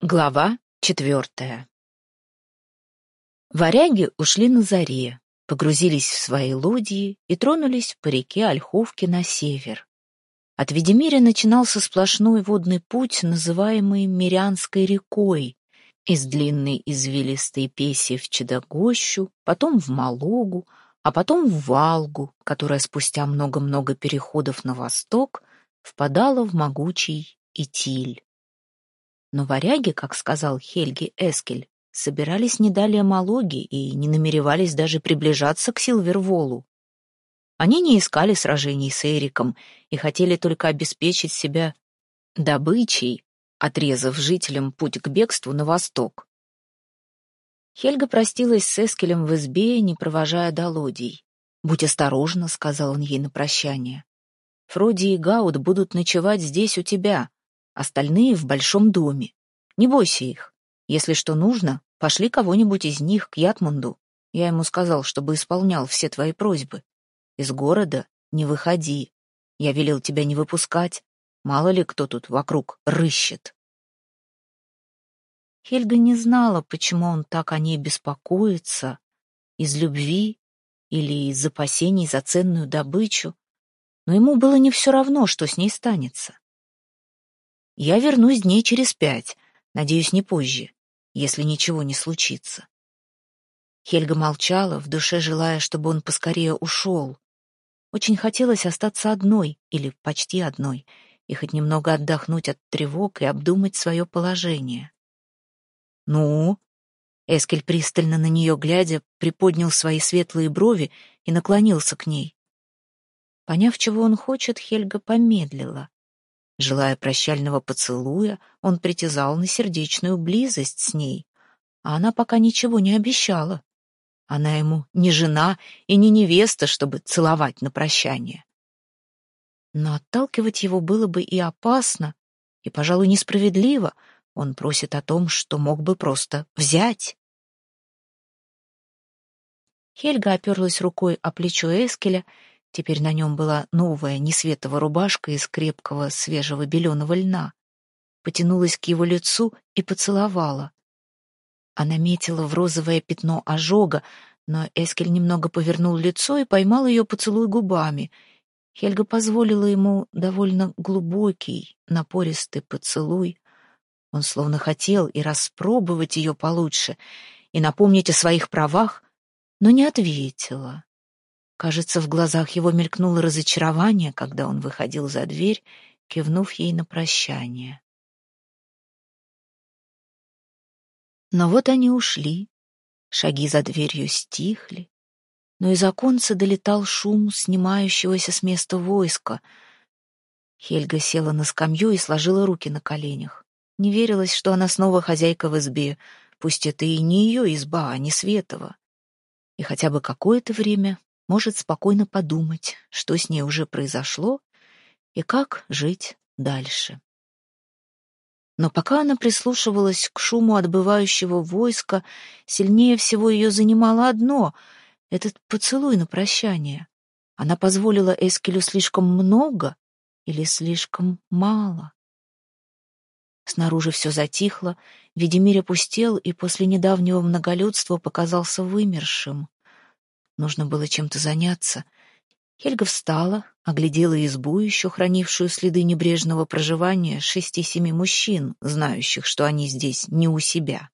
Глава четвертая Варяги ушли на заре, погрузились в свои лодьи и тронулись по реке Ольховки на север. От Ведемиря начинался сплошной водный путь, называемый Мирянской рекой, из длинной извилистой песи в Чедогощу, потом в Малогу, а потом в Валгу, которая спустя много-много переходов на восток впадала в могучий Итиль. Но варяги, как сказал Хельги Эскель, собирались не далее Малоги и не намеревались даже приближаться к Силверволу. Они не искали сражений с Эриком и хотели только обеспечить себя добычей, отрезав жителям путь к бегству на восток. Хельга простилась с Эскелем в избе, не провожая до лодий. «Будь осторожна», — сказал он ей на прощание. «Фроди и Гаут будут ночевать здесь у тебя, остальные в большом доме. Не бойся их. Если что нужно, пошли кого-нибудь из них к Ятмунду. Я ему сказал, чтобы исполнял все твои просьбы. Из города не выходи. Я велел тебя не выпускать. Мало ли кто тут вокруг рыщет. Хельга не знала, почему он так о ней беспокоится, из любви или из опасений за ценную добычу, но ему было не все равно, что с ней станется. Я вернусь дней через пять, надеюсь, не позже, если ничего не случится. Хельга молчала, в душе желая, чтобы он поскорее ушел. Очень хотелось остаться одной, или почти одной, и хоть немного отдохнуть от тревог и обдумать свое положение. «Ну?» Эскель, пристально на нее глядя, приподнял свои светлые брови и наклонился к ней. Поняв, чего он хочет, Хельга помедлила. Желая прощального поцелуя, он притязал на сердечную близость с ней, а она пока ничего не обещала. Она ему не жена и не невеста, чтобы целовать на прощание. Но отталкивать его было бы и опасно, и, пожалуй, несправедливо. Он просит о том, что мог бы просто взять. Хельга оперлась рукой о плечо Эскеля Теперь на нем была новая, несветовая рубашка из крепкого, свежего беленого льна. Потянулась к его лицу и поцеловала. Она метила в розовое пятно ожога, но Эскель немного повернул лицо и поймал ее поцелуй губами. Хельга позволила ему довольно глубокий, напористый поцелуй. Он словно хотел и распробовать ее получше, и напомнить о своих правах, но не ответила. Кажется, в глазах его мелькнуло разочарование, когда он выходил за дверь, кивнув ей на прощание. Но вот они ушли, шаги за дверью стихли, но из оконца долетал шум снимающегося с места войска. Хельга села на скамью и сложила руки на коленях. Не верилось, что она снова хозяйка в избе, пусть это и не ее изба, а не Светова. И хотя бы какое-то время может спокойно подумать, что с ней уже произошло и как жить дальше. Но пока она прислушивалась к шуму отбывающего войска, сильнее всего ее занимало одно — этот поцелуй на прощание. Она позволила Эскелю слишком много или слишком мало? Снаружи все затихло, Ведемир опустел и после недавнего многолюдства показался вымершим. Нужно было чем-то заняться. Хельга встала, оглядела избу, еще хранившую следы небрежного проживания шести-семи мужчин, знающих, что они здесь не у себя.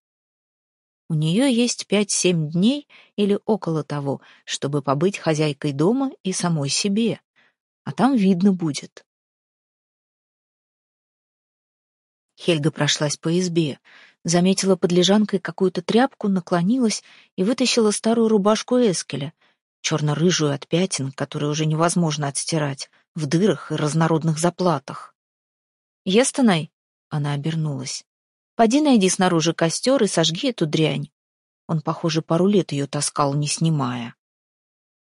У нее есть пять-семь дней или около того, чтобы побыть хозяйкой дома и самой себе, а там видно будет. Хельга прошлась по избе, заметила под лежанкой какую-то тряпку, наклонилась и вытащила старую рубашку Эскеля, черно-рыжую от пятен, которые уже невозможно отстирать, в дырах и разнородных заплатах. «Естонай!» — она обернулась. «Поди найди снаружи костер и сожги эту дрянь». Он, похоже, пару лет ее таскал, не снимая.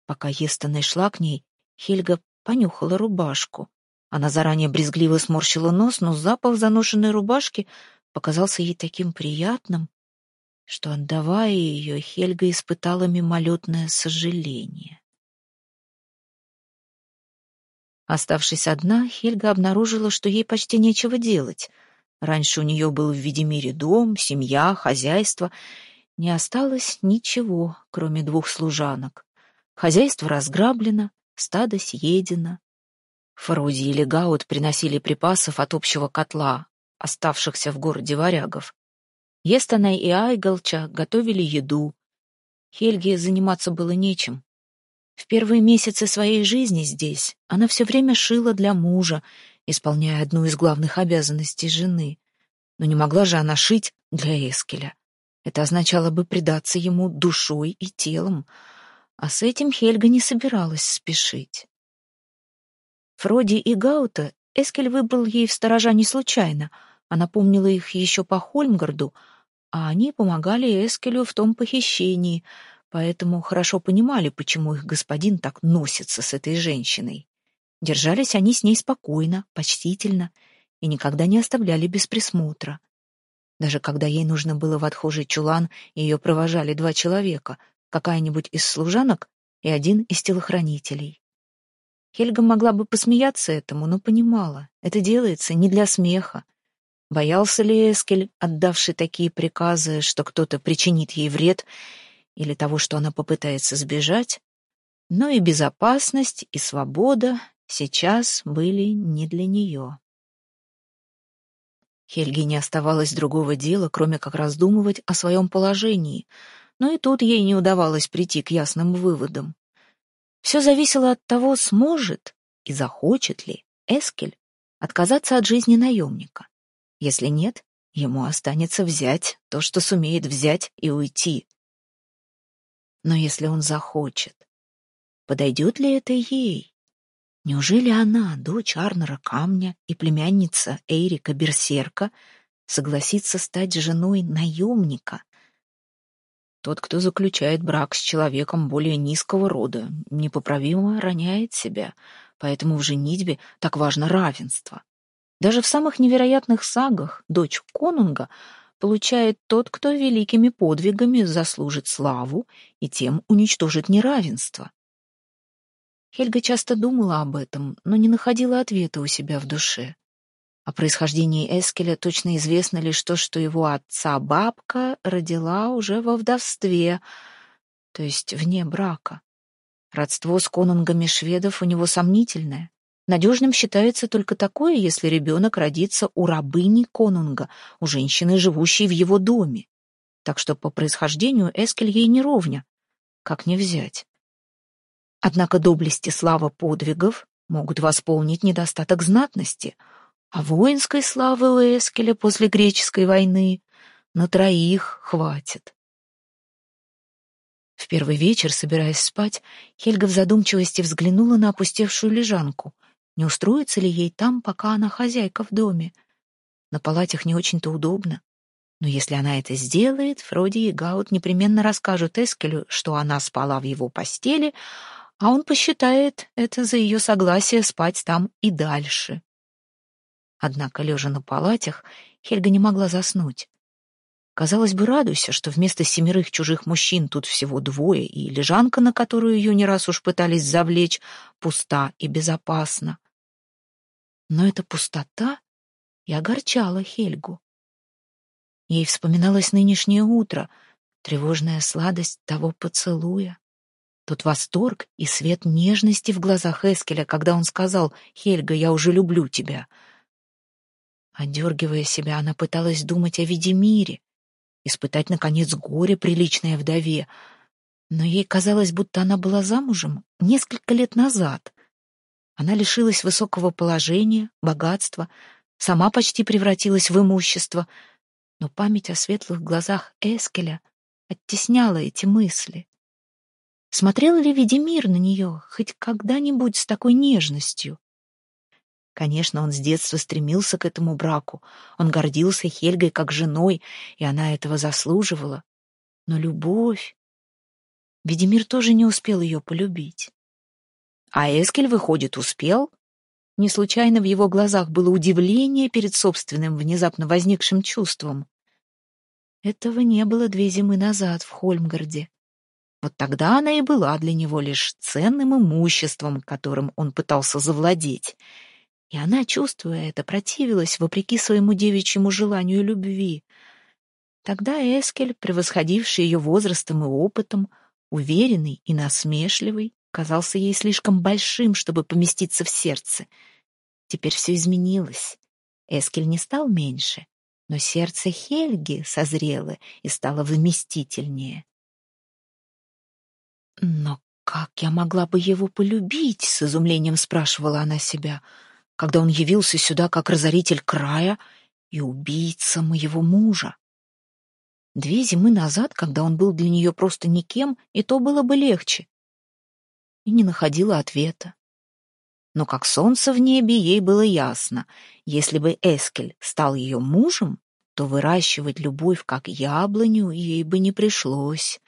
Пока Естонай шла к ней, Хельга понюхала рубашку. Она заранее брезгливо сморщила нос, но запах заношенной рубашки показался ей таким приятным, что, отдавая ее, Хельга испытала мимолетное сожаление. Оставшись одна, Хельга обнаружила, что ей почти нечего делать. Раньше у нее был в Ведемире дом, семья, хозяйство. Не осталось ничего, кроме двух служанок. Хозяйство разграблено, стадо съедено. Фроди и Легаут приносили припасов от общего котла, оставшихся в городе варягов. Естана и Айгалча готовили еду. Хельге заниматься было нечем. В первые месяцы своей жизни здесь она все время шила для мужа, исполняя одну из главных обязанностей жены. Но не могла же она шить для Эскеля. Это означало бы предаться ему душой и телом, а с этим Хельга не собиралась спешить. Фроди и Гаута Эскель выбрал ей в сторожа не случайно, она помнила их еще по Хольмгарду, а они помогали Эскелю в том похищении, поэтому хорошо понимали, почему их господин так носится с этой женщиной. Держались они с ней спокойно, почтительно и никогда не оставляли без присмотра. Даже когда ей нужно было в отхожий чулан, ее провожали два человека, какая-нибудь из служанок и один из телохранителей. Хельга могла бы посмеяться этому, но понимала, это делается не для смеха. Боялся ли Эскель, отдавший такие приказы, что кто-то причинит ей вред, или того, что она попытается сбежать? Но и безопасность, и свобода сейчас были не для нее. Хельге не оставалось другого дела, кроме как раздумывать о своем положении, но и тут ей не удавалось прийти к ясным выводам. Все зависело от того, сможет и захочет ли Эскель отказаться от жизни наемника. Если нет, ему останется взять то, что сумеет взять и уйти. Но если он захочет, подойдет ли это ей? Неужели она, дочь Арнера Камня и племянница Эйрика Берсерка, согласится стать женой наемника? Тот, кто заключает брак с человеком более низкого рода, непоправимо роняет себя, поэтому в женитьбе так важно равенство. Даже в самых невероятных сагах дочь конунга получает тот, кто великими подвигами заслужит славу и тем уничтожит неравенство. Хельга часто думала об этом, но не находила ответа у себя в душе. О происхождении Эскеля точно известно лишь то, что его отца-бабка родила уже во вдовстве, то есть вне брака. Родство с конунгами шведов у него сомнительное. Надежным считается только такое, если ребенок родится у рабыни конунга, у женщины, живущей в его доме. Так что по происхождению Эскель ей не ровня. Как не взять? Однако доблесть и слава подвигов могут восполнить недостаток знатности, а воинской славы у Эскеля после греческой войны на троих хватит. В первый вечер, собираясь спать, Хельга в задумчивости взглянула на опустевшую лежанку. Не устроится ли ей там, пока она хозяйка в доме? На палатях не очень-то удобно. Но если она это сделает, Фроди и Гаут непременно расскажут Эскелю, что она спала в его постели, а он посчитает это за ее согласие спать там и дальше. Однако, лежа на палатях, Хельга не могла заснуть. Казалось бы, радуйся, что вместо семерых чужих мужчин тут всего двое, и лежанка, на которую ее не раз уж пытались завлечь, пуста и безопасна. Но эта пустота и огорчала Хельгу. Ей вспоминалось нынешнее утро, тревожная сладость того поцелуя. Тот восторг и свет нежности в глазах Эскеля, когда он сказал «Хельга, я уже люблю тебя». Одергивая себя, она пыталась думать о Ведемире, испытать, наконец, горе приличное вдове, но ей казалось, будто она была замужем несколько лет назад. Она лишилась высокого положения, богатства, сама почти превратилась в имущество, но память о светлых глазах Эскеля оттесняла эти мысли. Смотрел ли Ведемир на нее хоть когда-нибудь с такой нежностью? Конечно, он с детства стремился к этому браку. Он гордился Хельгой как женой, и она этого заслуживала. Но любовь... Ведемир тоже не успел ее полюбить. А Эскель, выходит, успел? Не случайно в его глазах было удивление перед собственным внезапно возникшим чувством. Этого не было две зимы назад в Хольмгарде. Вот тогда она и была для него лишь ценным имуществом, которым он пытался завладеть. И она, чувствуя это, противилась вопреки своему девичьему желанию любви. Тогда Эскель, превосходивший ее возрастом и опытом, уверенный и насмешливый, казался ей слишком большим, чтобы поместиться в сердце. Теперь все изменилось. Эскель не стал меньше, но сердце Хельги созрело и стало вместительнее. «Но как я могла бы его полюбить?» — с изумлением спрашивала она себя, когда он явился сюда как разоритель края и убийца моего мужа. Две зимы назад, когда он был для нее просто никем, и то было бы легче. И не находила ответа. Но как солнце в небе, ей было ясно, если бы Эскель стал ее мужем, то выращивать любовь как яблоню ей бы не пришлось.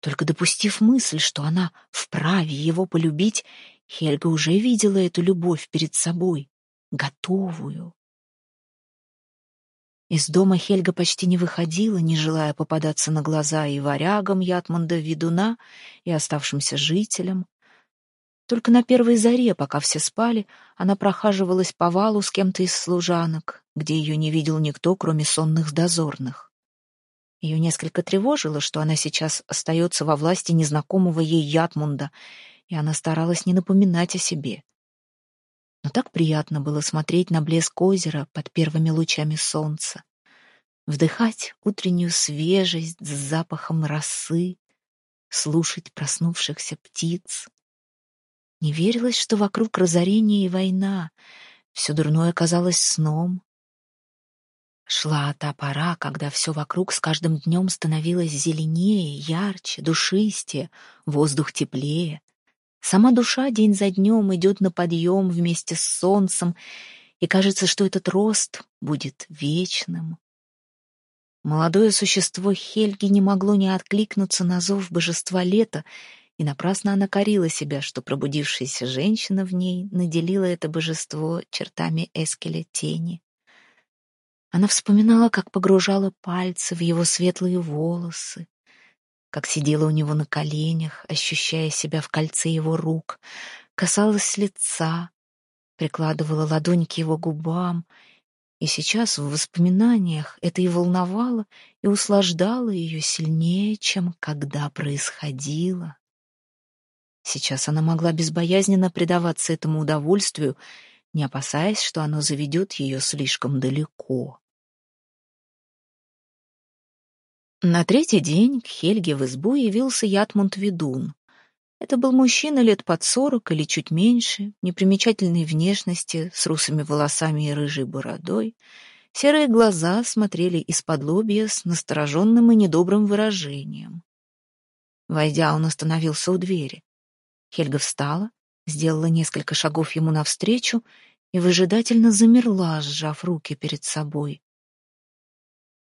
Только допустив мысль, что она вправе его полюбить, Хельга уже видела эту любовь перед собой, готовую. Из дома Хельга почти не выходила, не желая попадаться на глаза и варягам Ятмунда Ведуна, и оставшимся жителям. Только на первой заре, пока все спали, она прохаживалась по валу с кем-то из служанок, где ее не видел никто, кроме сонных дозорных. Ее несколько тревожило, что она сейчас остается во власти незнакомого ей Ятмунда, и она старалась не напоминать о себе. Но так приятно было смотреть на блеск озера под первыми лучами солнца, вдыхать утреннюю свежесть с запахом росы, слушать проснувшихся птиц. Не верилось, что вокруг разорение и война, все дурное казалось сном. Шла та пора, когда все вокруг с каждым днем становилось зеленее, ярче, душистее, воздух теплее. Сама душа день за днем идет на подъем вместе с солнцем, и кажется, что этот рост будет вечным. Молодое существо Хельги не могло не откликнуться на зов божества лета и напрасно она корила себя, что пробудившаяся женщина в ней наделила это божество чертами Эскеля тени. Она вспоминала, как погружала пальцы в его светлые волосы, как сидела у него на коленях, ощущая себя в кольце его рук, касалась лица, прикладывала ладонь к его губам, и сейчас в воспоминаниях это и волновало, и услаждало ее сильнее, чем когда происходило. Сейчас она могла безбоязненно предаваться этому удовольствию, не опасаясь, что оно заведет ее слишком далеко. На третий день к Хельге в избу явился Ятмунд Ведун. Это был мужчина лет под сорок или чуть меньше, непримечательной внешности, с русыми волосами и рыжей бородой. Серые глаза смотрели из-под лобья с настороженным и недобрым выражением. Войдя, он остановился у двери. Хельга встала, сделала несколько шагов ему навстречу и выжидательно замерла, сжав руки перед собой.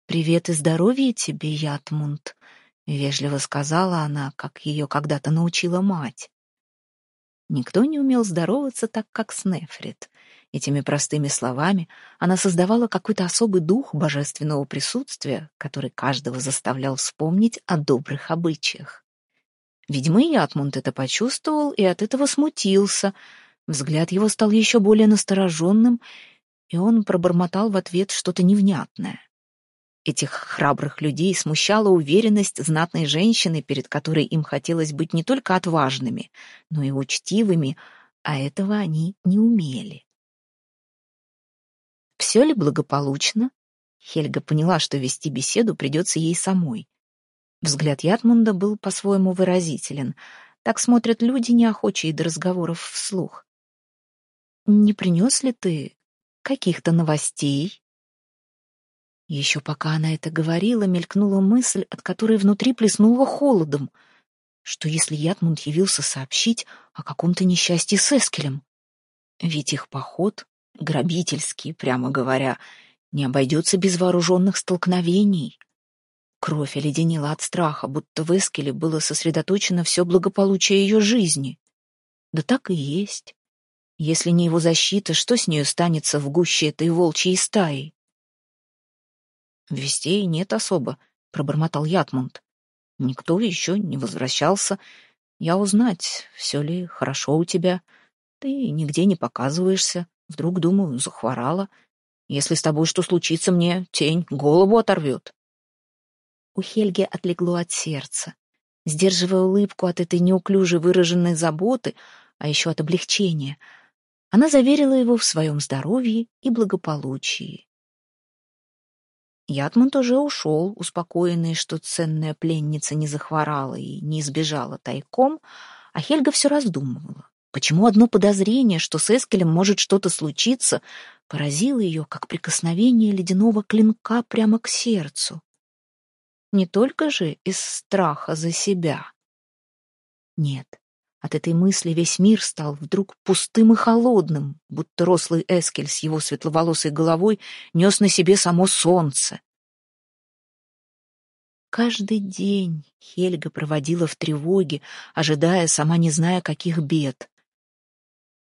«Привет и здоровье тебе, Ятмунд», — вежливо сказала она, как ее когда-то научила мать. Никто не умел здороваться так, как Снефрит. Этими простыми словами она создавала какой-то особый дух божественного присутствия, который каждого заставлял вспомнить о добрых обычаях. Видимо, Ятмунд это почувствовал и от этого смутился. Взгляд его стал еще более настороженным, и он пробормотал в ответ что-то невнятное. Этих храбрых людей смущала уверенность знатной женщины, перед которой им хотелось быть не только отважными, но и учтивыми, а этого они не умели. Все ли благополучно? Хельга поняла, что вести беседу придется ей самой. Взгляд Ятмунда был по-своему выразителен. Так смотрят люди, неохочие до разговоров вслух. «Не принес ли ты каких-то новостей?» Еще пока она это говорила, мелькнула мысль, от которой внутри плеснула холодом. Что если Ятмунд явился сообщить о каком-то несчастье с Эскелем? Ведь их поход, грабительский, прямо говоря, не обойдется без вооруженных столкновений. Кровь оледенела от страха, будто в Эскеле было сосредоточено все благополучие ее жизни. Да так и есть. Если не его защита, что с нею станется в гуще этой волчьей стаи? «Вестей нет особо», — пробормотал Ятмунд. «Никто еще не возвращался. Я узнать, все ли хорошо у тебя. Ты нигде не показываешься. Вдруг, думаю, захворала. Если с тобой что случится, мне тень голову оторвет. У Хельги отлегло от сердца. Сдерживая улыбку от этой неуклюже выраженной заботы, а еще от облегчения, она заверила его в своем здоровье и благополучии. Ятмунд уже ушел, успокоенный, что ценная пленница не захворала и не избежала тайком, а Хельга все раздумывала. Почему одно подозрение, что с Эскелем может что-то случиться, поразило ее, как прикосновение ледяного клинка прямо к сердцу? Не только же из страха за себя. Нет, от этой мысли весь мир стал вдруг пустым и холодным, будто рослый Эскель с его светловолосой головой нес на себе само солнце. Каждый день Хельга проводила в тревоге, ожидая, сама не зная, каких бед.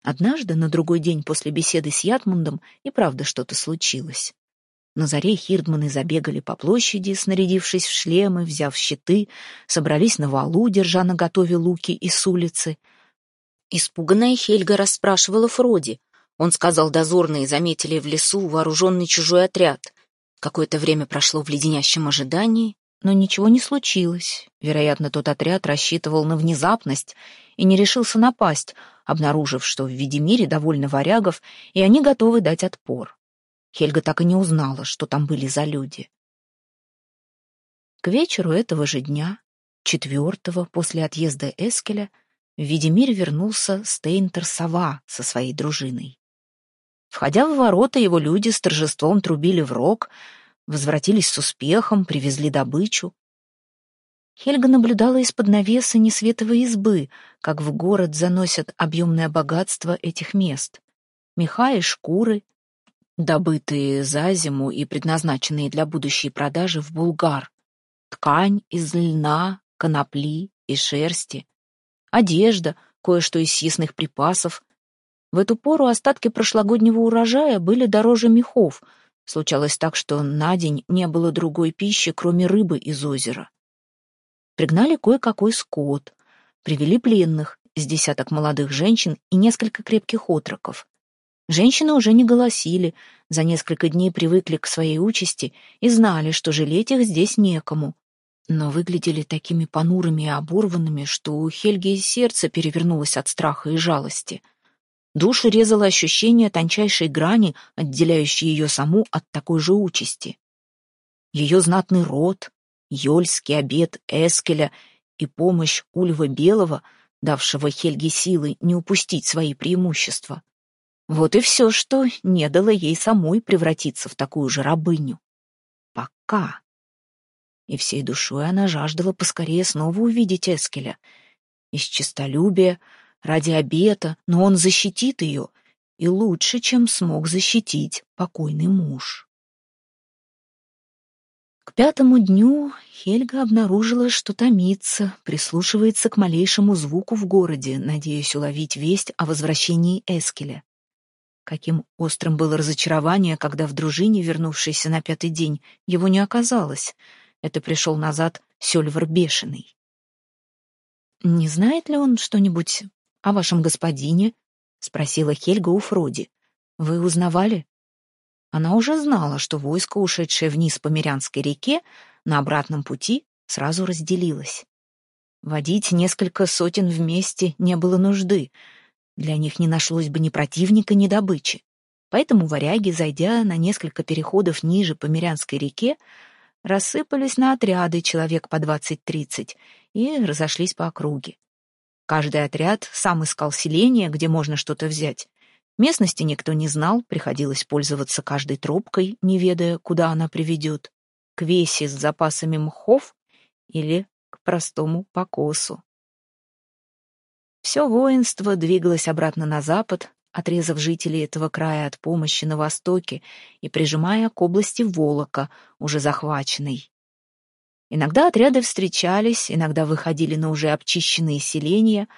Однажды, на другой день после беседы с Ятмундом, и правда что-то случилось. На заре хирдманы забегали по площади, снарядившись в шлемы, взяв щиты, собрались на валу, держа на готове луки и с улицы. Испуганная Хельга расспрашивала Фроди. Он сказал, дозорные заметили в лесу вооруженный чужой отряд. Какое-то время прошло в леденящем ожидании, но ничего не случилось. Вероятно, тот отряд рассчитывал на внезапность и не решился напасть, обнаружив, что в Видимире довольно варягов, и они готовы дать отпор. Хельга так и не узнала, что там были за люди. К вечеру этого же дня, четвертого, после отъезда Эскеля, в Видимир вернулся Стейнтер Сова со своей дружиной. Входя в ворота, его люди с торжеством трубили в рог, возвратились с успехом, привезли добычу. Хельга наблюдала из-под навеса несветовой избы, как в город заносят объемное богатство этих мест. Меха и шкуры, добытые за зиму и предназначенные для будущей продажи в Булгар, ткань из льна, конопли и шерсти, одежда, кое-что из съестных припасов. В эту пору остатки прошлогоднего урожая были дороже мехов. Случалось так, что на день не было другой пищи, кроме рыбы из озера. Пригнали кое-какой скот, привели пленных, с десяток молодых женщин и несколько крепких отроков. Женщины уже не голосили, за несколько дней привыкли к своей участи и знали, что жалеть их здесь некому. Но выглядели такими понурыми и оборванными, что у Хельги сердце перевернулось от страха и жалости. Душу резало ощущение тончайшей грани, отделяющей ее саму от такой же участи. Ее знатный род, Йольский обед Эскеля и помощь Ульва Белого, давшего Хельге силы не упустить свои преимущества, вот и все, что не дало ей самой превратиться в такую же рабыню. Пока. И всей душой она жаждала поскорее снова увидеть Эскеля. Из честолюбия, ради обета, но он защитит ее, и лучше, чем смог защитить покойный муж. К пятому дню Хельга обнаружила, что томится, прислушивается к малейшему звуку в городе, надеясь уловить весть о возвращении Эскеля. Каким острым было разочарование, когда в дружине, вернувшейся на пятый день, его не оказалось. Это пришел назад Сёльвар Бешеный. «Не знает ли он что-нибудь о вашем господине?» — спросила Хельга у Фроди. «Вы узнавали?» Она уже знала, что войско, ушедшее вниз по Мирянской реке, на обратном пути сразу разделилось. Водить несколько сотен вместе не было нужды — для них не нашлось бы ни противника, ни добычи. Поэтому варяги, зайдя на несколько переходов ниже по Мирянской реке, рассыпались на отряды человек по двадцать-тридцать и разошлись по округе. Каждый отряд сам искал селение, где можно что-то взять. Местности никто не знал, приходилось пользоваться каждой тропкой, не ведая, куда она приведет. К весе с запасами мхов или к простому покосу. Все воинство двигалось обратно на запад, отрезав жителей этого края от помощи на востоке и прижимая к области Волока, уже захваченной. Иногда отряды встречались, иногда выходили на уже обчищенные селения,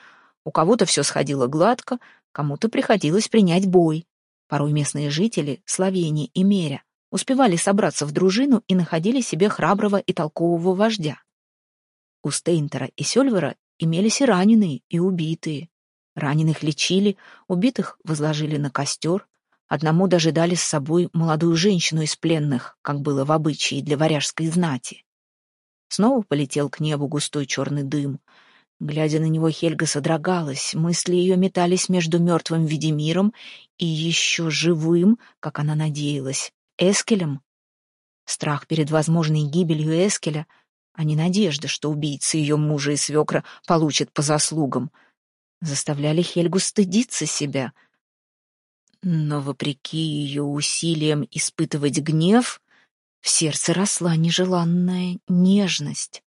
у кого-то все сходило гладко, кому-то приходилось принять бой. Порой местные жители, Словения и Меря, успевали собраться в дружину и находили себе храброго и толкового вождя. У Стейнтера и Сёльвера Имелись и раненые, и убитые. Раненых лечили, убитых возложили на костер, Одному даже дали с собой молодую женщину из пленных, как было в обычае для варяжской знати. Снова полетел к небу густой черный дым. Глядя на него, Хельга содрогалась, мысли ее метались между мертвым Ведемиром и еще живым, как она надеялась, Эскелем. Страх перед возможной гибелью Эскеля, а не надежда, что убийца ее мужа и свекра получит по заслугам, заставляли Хельгу стыдиться себя — но, вопреки ее усилиям испытывать гнев, в сердце росла нежеланная нежность.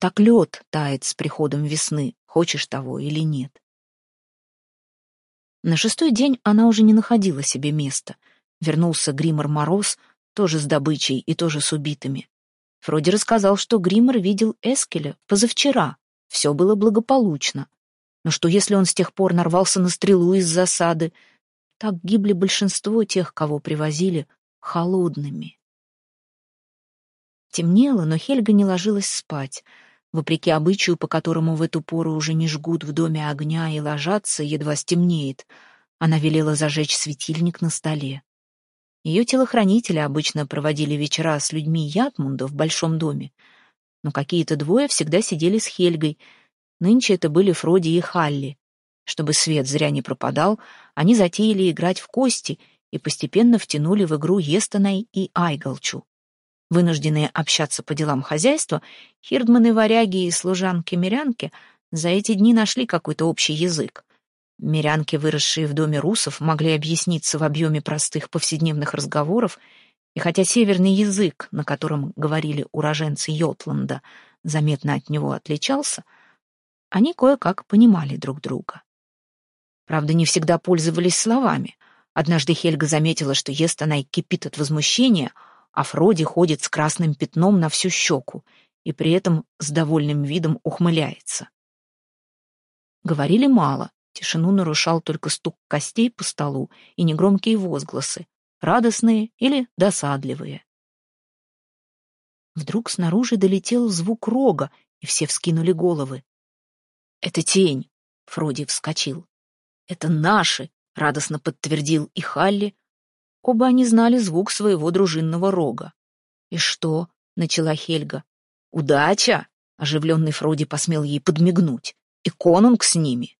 Так лед тает с приходом весны, хочешь того или нет. На шестой день она уже не находила себе места. Вернулся Гримор Мороз, тоже с добычей и тоже с убитыми. Фроди рассказал, что Гримор видел Эскеля позавчера. Все было благополучно. Но что если он с тех пор нарвался на стрелу из засады, так гибли большинство тех, кого привозили, холодными. Темнело, но Хельга не ложилась спать. Вопреки обычаю, по которому в эту пору уже не жгут в доме огня и ложатся, едва стемнеет, она велела зажечь светильник на столе. Ее телохранители обычно проводили вечера с людьми Ятмунда в большом доме, но какие-то двое всегда сидели с Хельгой. Нынче это были Фроди и Халли. Чтобы свет зря не пропадал, они затеяли играть в кости и постепенно втянули в игру Естонай и Айгалчу. Вынужденные общаться по делам хозяйства, хирдманы-варяги и служанки-мирянки за эти дни нашли какой-то общий язык. Мирянки, выросшие в доме русов, могли объясниться в объеме простых повседневных разговоров, и хотя северный язык, на котором говорили уроженцы Йотланда, заметно от него отличался, они кое-как понимали друг друга. Правда, не всегда пользовались словами. Однажды Хельга заметила, что ест она и кипит от возмущения, а Фроди ходит с красным пятном на всю щеку и при этом с довольным видом ухмыляется. Говорили мало, тишину нарушал только стук костей по столу и негромкие возгласы, радостные или досадливые. Вдруг снаружи долетел звук рога, и все вскинули головы. «Это тень!» — Фроди вскочил. «Это наши!» — радостно подтвердил и Халли. Оба они знали звук своего дружинного рога. «И что?» — начала Хельга. «Удача!» — оживленный Фроди посмел ей подмигнуть. «И конунг с ними!»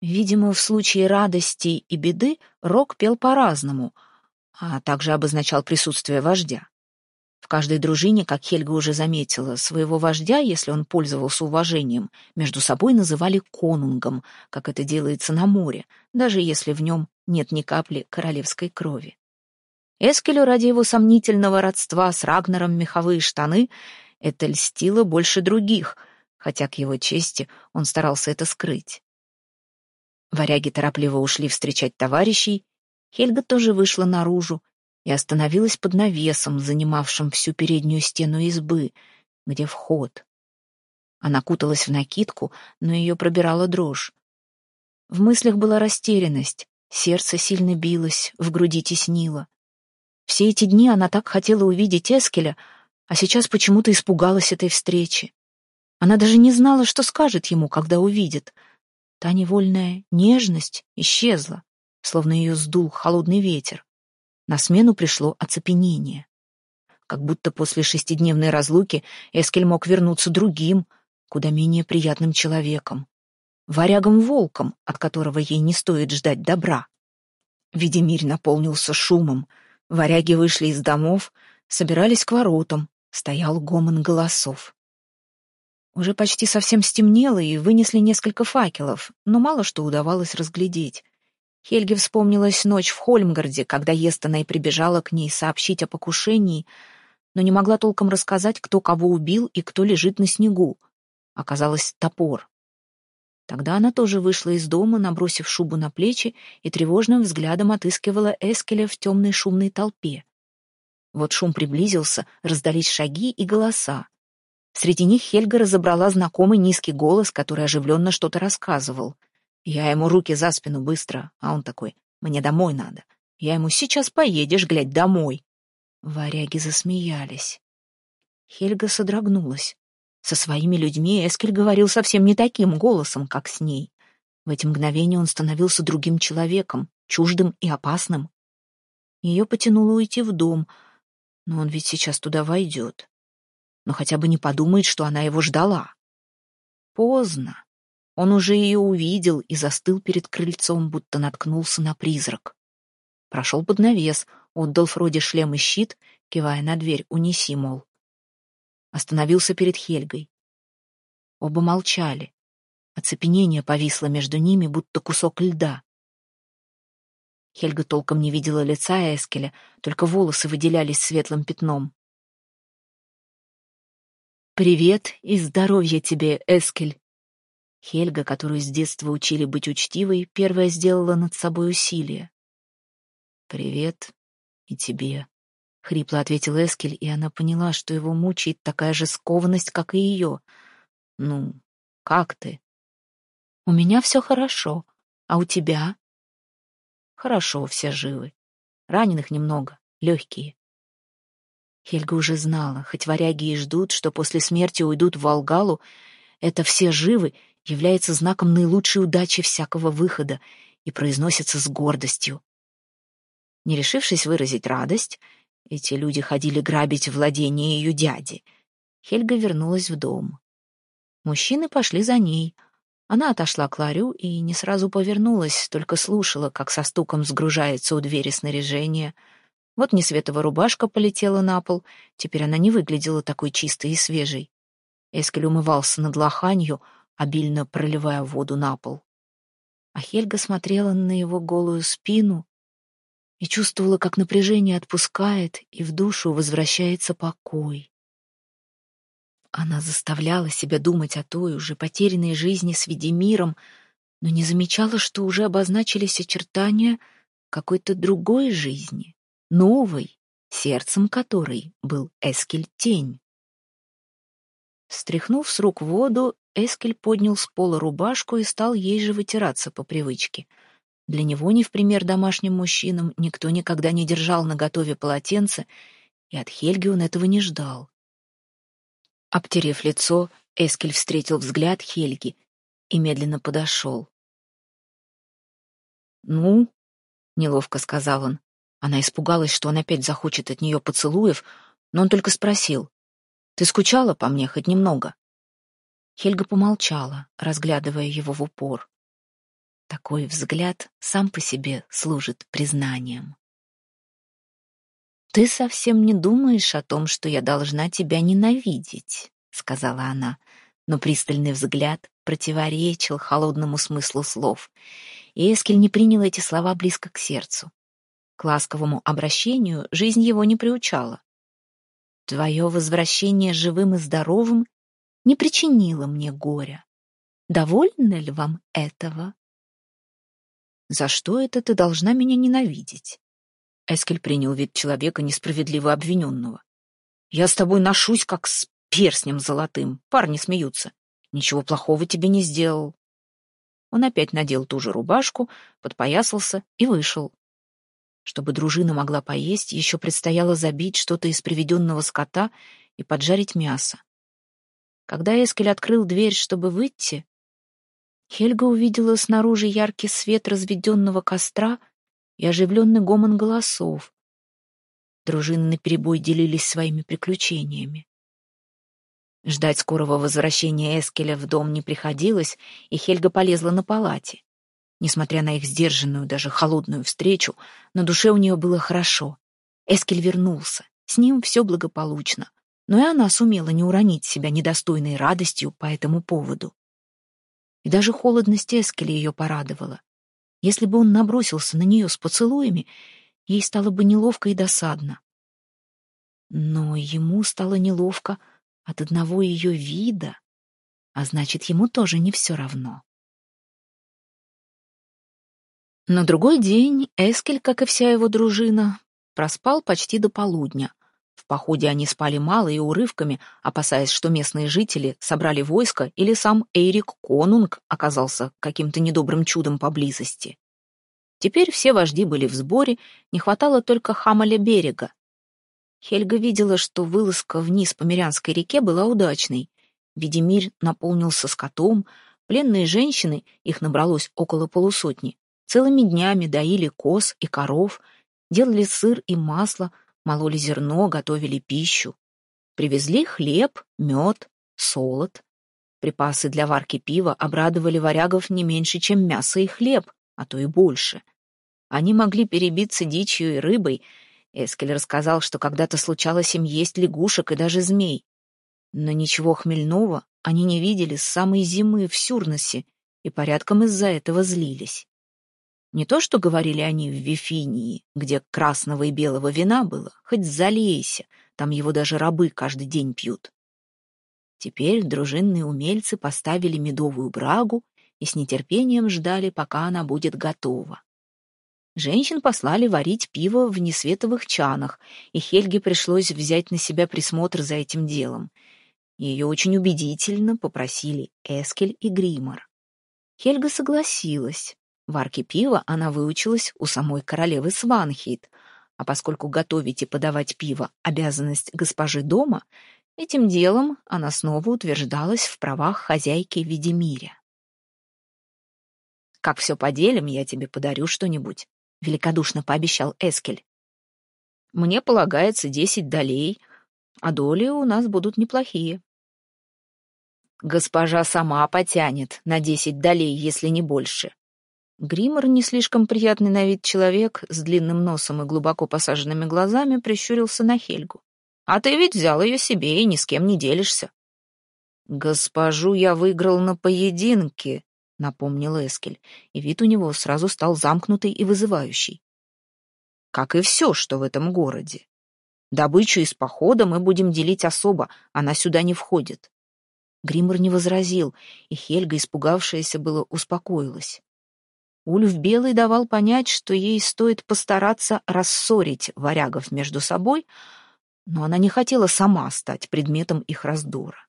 Видимо, в случае радости и беды рог пел по-разному, а также обозначал присутствие вождя. В каждой дружине, как Хельга уже заметила, своего вождя, если он пользовался уважением, между собой называли конунгом, как это делается на море, даже если в нем нет ни капли королевской крови. Эскелю ради его сомнительного родства с Рагнером меховые штаны это льстило больше других, хотя к его чести он старался это скрыть. Варяги торопливо ушли встречать товарищей, Хельга тоже вышла наружу, и остановилась под навесом, занимавшим всю переднюю стену избы, где вход. Она куталась в накидку, но ее пробирала дрожь. В мыслях была растерянность, сердце сильно билось, в груди теснило. Все эти дни она так хотела увидеть Эскеля, а сейчас почему-то испугалась этой встречи. Она даже не знала, что скажет ему, когда увидит. Та невольная нежность исчезла, словно ее сдул холодный ветер. На смену пришло оцепенение. Как будто после шестидневной разлуки Эскель мог вернуться другим, куда менее приятным человеком. Варягом-волком, от которого ей не стоит ждать добра. Видимирь наполнился шумом. Варяги вышли из домов, собирались к воротам, стоял гомон голосов. Уже почти совсем стемнело, и вынесли несколько факелов, но мало что удавалось разглядеть. Хельге вспомнилась ночь в Хольмгарде, когда Естона и прибежала к ней сообщить о покушении, но не могла толком рассказать, кто кого убил и кто лежит на снегу. Оказалось, топор. Тогда она тоже вышла из дома, набросив шубу на плечи и тревожным взглядом отыскивала Эскеля в темной шумной толпе. Вот шум приблизился, раздались шаги и голоса. Среди них Хельга разобрала знакомый низкий голос, который оживленно что-то рассказывал — я ему руки за спину быстро, а он такой, мне домой надо. Я ему, сейчас поедешь, глядь, домой. Варяги засмеялись. Хельга содрогнулась. Со своими людьми Эскель говорил совсем не таким голосом, как с ней. В эти мгновения он становился другим человеком, чуждым и опасным. Ее потянуло уйти в дом, но он ведь сейчас туда войдет. Но хотя бы не подумает, что она его ждала. Поздно. Он уже ее увидел и застыл перед крыльцом, будто наткнулся на призрак. Прошел под навес, отдал Фроде шлем и щит, кивая на дверь, унеси, мол. Остановился перед Хельгой. Оба молчали. Оцепенение повисло между ними, будто кусок льда. Хельга толком не видела лица Эскеля, только волосы выделялись светлым пятном. «Привет и здоровья тебе, Эскель!» Хельга, которую с детства учили быть учтивой, первая сделала над собой усилие. «Привет и тебе», — хрипло ответил Эскель, и она поняла, что его мучает такая же скованность, как и ее. «Ну, как ты?» «У меня все хорошо. А у тебя?» «Хорошо, все живы. Раненых немного, легкие. Хельга уже знала, хоть варяги и ждут, что после смерти уйдут в Волгалу, это «все живы» является знаком наилучшей удачи всякого выхода и произносится с гордостью. Не решившись выразить радость, эти люди ходили грабить владение ее дяди, Хельга вернулась в дом. Мужчины пошли за ней. Она отошла к ларю и не сразу повернулась, только слушала, как со стуком сгружается у двери снаряжение — вот Несветова рубашка полетела на пол, теперь она не выглядела такой чистой и свежей. Эскель умывался над лоханью, обильно проливая воду на пол. А Хельга смотрела на его голую спину и чувствовала, как напряжение отпускает, и в душу возвращается покой. Она заставляла себя думать о той уже потерянной жизни с Ведемиром, но не замечала, что уже обозначились очертания какой-то другой жизни новой, сердцем которой был Эскель Тень. Стряхнув с рук воду, Эскель поднял с пола рубашку и стал ей же вытираться по привычке. Для него, не в пример домашним мужчинам, никто никогда не держал наготове полотенце, и от Хельги он этого не ждал. Обтерев лицо, Эскель встретил взгляд Хельги и медленно подошел. «Ну?» — неловко сказал он. Она испугалась, что он опять захочет от нее поцелуев, но он только спросил, «Ты скучала по мне хоть немного?» Хельга помолчала, разглядывая его в упор. Такой взгляд сам по себе служит признанием. «Ты совсем не думаешь о том, что я должна тебя ненавидеть», — сказала она, но пристальный взгляд противоречил холодному смыслу слов, и Эскель не принял эти слова близко к сердцу. К ласковому обращению жизнь его не приучала. Твое возвращение живым и здоровым не причинило мне горя. Довольны ли вам этого? За что это ты должна меня ненавидеть? Эскель принял вид человека, несправедливо обвиненного. Я с тобой ношусь, как с перстнем золотым. Парни смеются. Ничего плохого тебе не сделал. Он опять надел ту же рубашку, подпоясался и вышел. Чтобы дружина могла поесть, еще предстояло забить что-то из приведенного скота и поджарить мясо. Когда Эскель открыл дверь, чтобы выйти, Хельга увидела снаружи яркий свет разведенного костра и оживленный гомон голосов. Дружины наперебой делились своими приключениями. Ждать скорого возвращения Эскеля в дом не приходилось, и Хельга полезла на палате. Несмотря на их сдержанную, даже холодную встречу, на душе у нее было хорошо. Эскель вернулся, с ним все благополучно, но и она сумела не уронить себя недостойной радостью по этому поводу. И даже холодность Эскеля ее порадовала. Если бы он набросился на нее с поцелуями, ей стало бы неловко и досадно. Но ему стало неловко от одного ее вида, а значит, ему тоже не все равно. На другой день Эскель, как и вся его дружина, проспал почти до полудня. В походе они спали мало и урывками, опасаясь, что местные жители собрали войско или сам Эйрик Конунг оказался каким-то недобрым чудом поблизости. Теперь все вожди были в сборе, не хватало только Хамаля берега. Хельга видела, что вылазка вниз по Мирянской реке была удачной. Ведемир наполнился скотом, пленные женщины, их набралось около полусотни, Целыми днями доили коз и коров, делали сыр и масло, мололи зерно, готовили пищу. Привезли хлеб, мед, солод. Припасы для варки пива обрадовали варягов не меньше, чем мясо и хлеб, а то и больше. Они могли перебиться дичью и рыбой. Эскель рассказал, что когда-то случалось им есть лягушек и даже змей. Но ничего хмельного они не видели с самой зимы в Сюрносе и порядком из-за этого злились. Не то, что говорили они в Вифинии, где красного и белого вина было, хоть залейся, там его даже рабы каждый день пьют. Теперь дружинные умельцы поставили медовую брагу и с нетерпением ждали, пока она будет готова. Женщин послали варить пиво в несветовых чанах, и Хельге пришлось взять на себя присмотр за этим делом. Ее очень убедительно попросили Эскель и Гримор. Хельга согласилась. Варки пива она выучилась у самой королевы Сванхейт, а поскольку готовить и подавать пиво — обязанность госпожи дома, Этим делом она снова утверждалась в правах хозяйки Ведемиря. «Как все поделим, я тебе подарю что-нибудь», — великодушно пообещал Эскель. «Мне полагается десять долей, а доли у нас будут неплохие». «Госпожа сама потянет на десять долей, если не больше». Гримор, не слишком приятный на вид человек, с длинным носом и глубоко посаженными глазами, прищурился на Хельгу. А ты ведь взял ее себе и ни с кем не делишься. Госпожу я выиграл на поединке, напомнил Эскель, и вид у него сразу стал замкнутый и вызывающий. Как и все, что в этом городе. Добычу из похода мы будем делить особо, она сюда не входит. Гриммер не возразил, и Хельга, испугавшаяся было, успокоилась. Ульф Белый давал понять, что ей стоит постараться рассорить варягов между собой, но она не хотела сама стать предметом их раздора.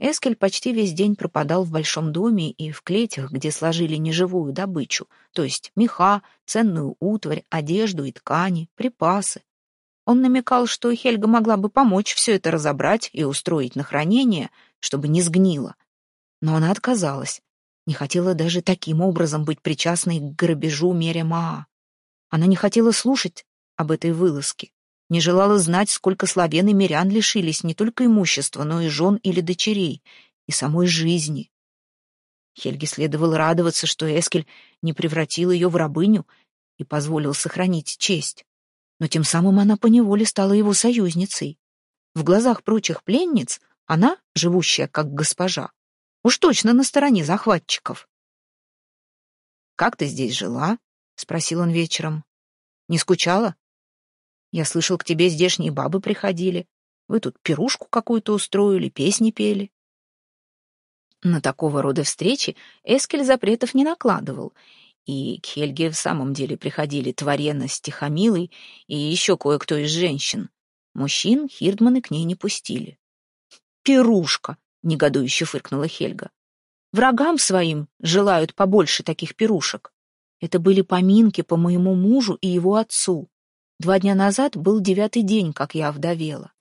Эскель почти весь день пропадал в большом доме и в клетях, где сложили неживую добычу, то есть меха, ценную утварь, одежду и ткани, припасы. Он намекал, что Хельга могла бы помочь все это разобрать и устроить на хранение, чтобы не сгнило. Но она отказалась, не хотела даже таким образом быть причастной к грабежу Меремаа. Она не хотела слушать об этой вылазке не желала знать, сколько славян и мирян лишились не только имущества, но и жен или дочерей, и самой жизни. Хельге следовало радоваться, что Эскель не превратил ее в рабыню и позволил сохранить честь. Но тем самым она поневоле стала его союзницей. В глазах прочих пленниц она, живущая как госпожа, уж точно на стороне захватчиков. «Как ты здесь жила?» — спросил он вечером. «Не скучала?» Я слышал, к тебе здешние бабы приходили. Вы тут пирушку какую-то устроили, песни пели. На такого рода встречи Эскель запретов не накладывал, и к Хельге в самом деле приходили Творена с Тихомилой и еще кое-кто из женщин. Мужчин Хирдманы к ней не пустили. «Пирушка!» — негодующе фыркнула Хельга. «Врагам своим желают побольше таких пирушек. Это были поминки по моему мужу и его отцу. Два дня назад был девятый день, как я овдовела.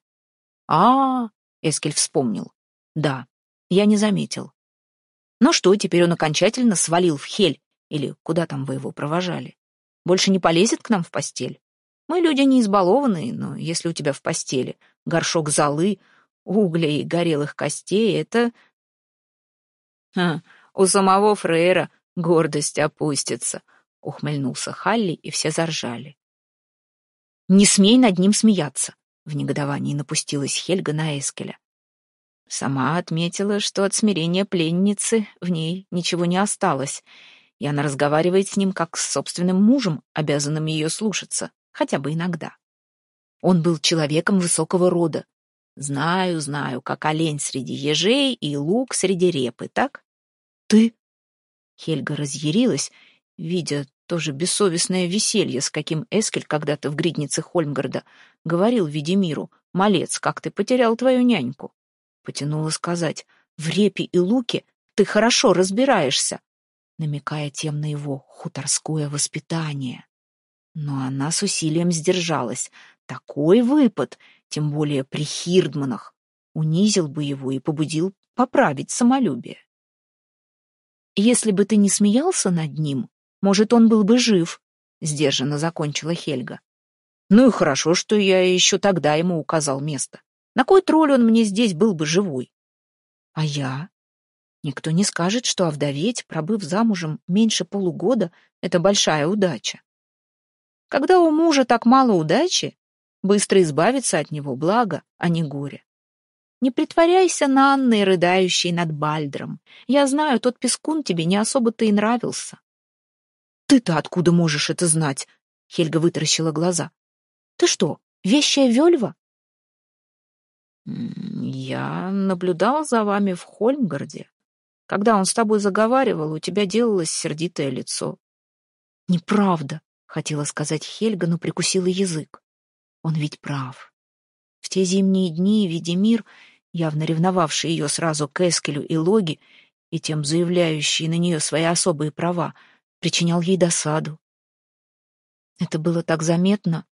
а, -а, -а Эскель вспомнил. Да, я не заметил. Ну что, теперь он окончательно свалил в хель, или куда там вы его провожали? Больше не полезет к нам в постель? Мы люди не избалованные, но если у тебя в постели горшок золы, угля и горелых костей, это... А, у самого Фрейра гордость опустится, — ухмыльнулся Халли, и все заржали. «Не смей над ним смеяться!» — в негодовании напустилась Хельга на Эскеля. Сама отметила, что от смирения пленницы в ней ничего не осталось, и она разговаривает с ним как с собственным мужем, обязанным ее слушаться, хотя бы иногда. Он был человеком высокого рода. Знаю, знаю, как олень среди ежей и лук среди репы, так? Ты? Хельга разъярилась, видя тоже бессовестное веселье, с каким Эскель когда-то в гриднице Хольмгарда говорил Ведемиру, «Малец, как ты потерял твою няньку?» Потянула сказать, «В репе и луке ты хорошо разбираешься», намекая тем на его хуторское воспитание. Но она с усилием сдержалась. Такой выпад, тем более при Хирдманах, унизил бы его и побудил поправить самолюбие. если бы ты не смеялся над ним, может, он был бы жив, — сдержанно закончила Хельга. Ну и хорошо, что я еще тогда ему указал место. На кой тролль он мне здесь был бы живой? А я? Никто не скажет, что овдоветь, пробыв замужем меньше полугода, — это большая удача. Когда у мужа так мало удачи, быстро избавиться от него благо, а не горе. Не притворяйся Нанной, рыдающей над Бальдром. Я знаю, тот пескун тебе не особо-то и нравился. Ты-то откуда можешь это знать? Хельга вытаращила глаза. Ты что, вещая Вельва? Я наблюдал за вами в Хольмгарде. Когда он с тобой заговаривал, у тебя делалось сердитое лицо. Неправда, хотела сказать Хельга, но прикусила язык. Он ведь прав. В те зимние дни Ведемир, явно ревновавший ее сразу к Эскелю и Логи, и тем заявляющий на нее свои особые права, причинял ей досаду. Это было так заметно,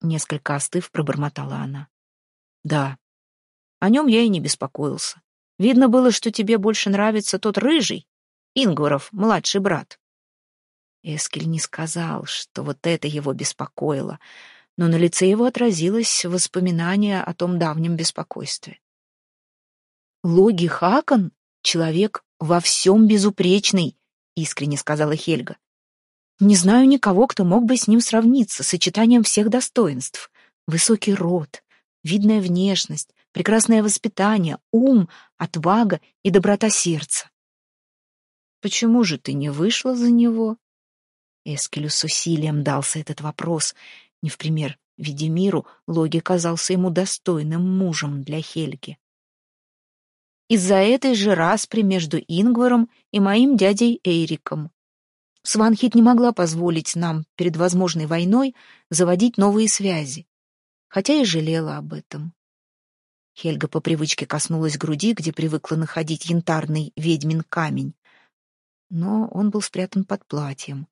несколько остыв, пробормотала она. Да, о нем я и не беспокоился. Видно было, что тебе больше нравится тот рыжий, Ингваров, младший брат. Эскель не сказал, что вот это его беспокоило, но на лице его отразилось воспоминание о том давнем беспокойстве. «Логи Хакон — человек во всем безупречный», — искренне сказала Хельга. «Не знаю никого, кто мог бы с ним сравниться, сочетанием всех достоинств. Высокий род, видная внешность, прекрасное воспитание, ум, отвага и доброта сердца. «Почему же ты не вышла за него?» Эскелю с усилием дался этот вопрос. Не в пример Ведемиру Логи казался ему достойным мужем для Хельги. Из-за этой же распри между Ингваром и моим дядей Эйриком. Сванхит не могла позволить нам перед возможной войной заводить новые связи, хотя и жалела об этом. Хельга по привычке коснулась груди, где привыкла находить янтарный ведьмин камень. Но он был спрятан под платьем.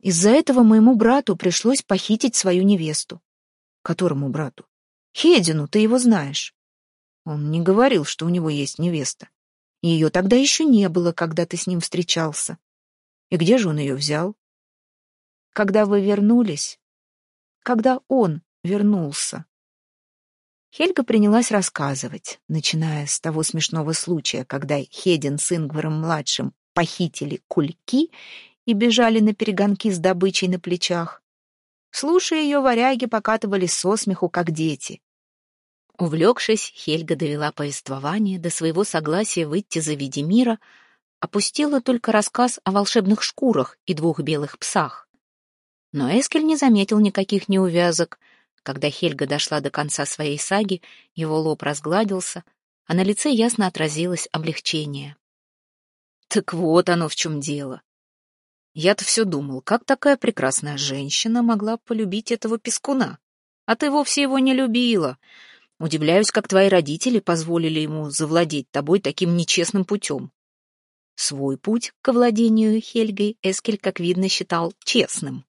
Из-за этого моему брату пришлось похитить свою невесту. Которому брату? Хедину, ты его знаешь. Он не говорил, что у него есть невеста. Ее тогда еще не было, когда ты с ним встречался. И где же он ее взял? Когда вы вернулись? Когда он вернулся? Хельга принялась рассказывать, начиная с того смешного случая, когда Хедин с Ингваром-младшим похитили кульки и бежали на перегонки с добычей на плечах. Слушая ее, варяги покатывались со смеху, как дети. Увлекшись, Хельга довела повествование до своего согласия выйти за Ведемира, опустила только рассказ о волшебных шкурах и двух белых псах. Но Эскель не заметил никаких неувязок — когда Хельга дошла до конца своей саги, его лоб разгладился, а на лице ясно отразилось облегчение. Так вот оно в чем дело. Я-то все думал, как такая прекрасная женщина могла полюбить этого пескуна? А ты вовсе его не любила. Удивляюсь, как твои родители позволили ему завладеть тобой таким нечестным путем. Свой путь к владению Хельгой Эскель, как видно, считал честным.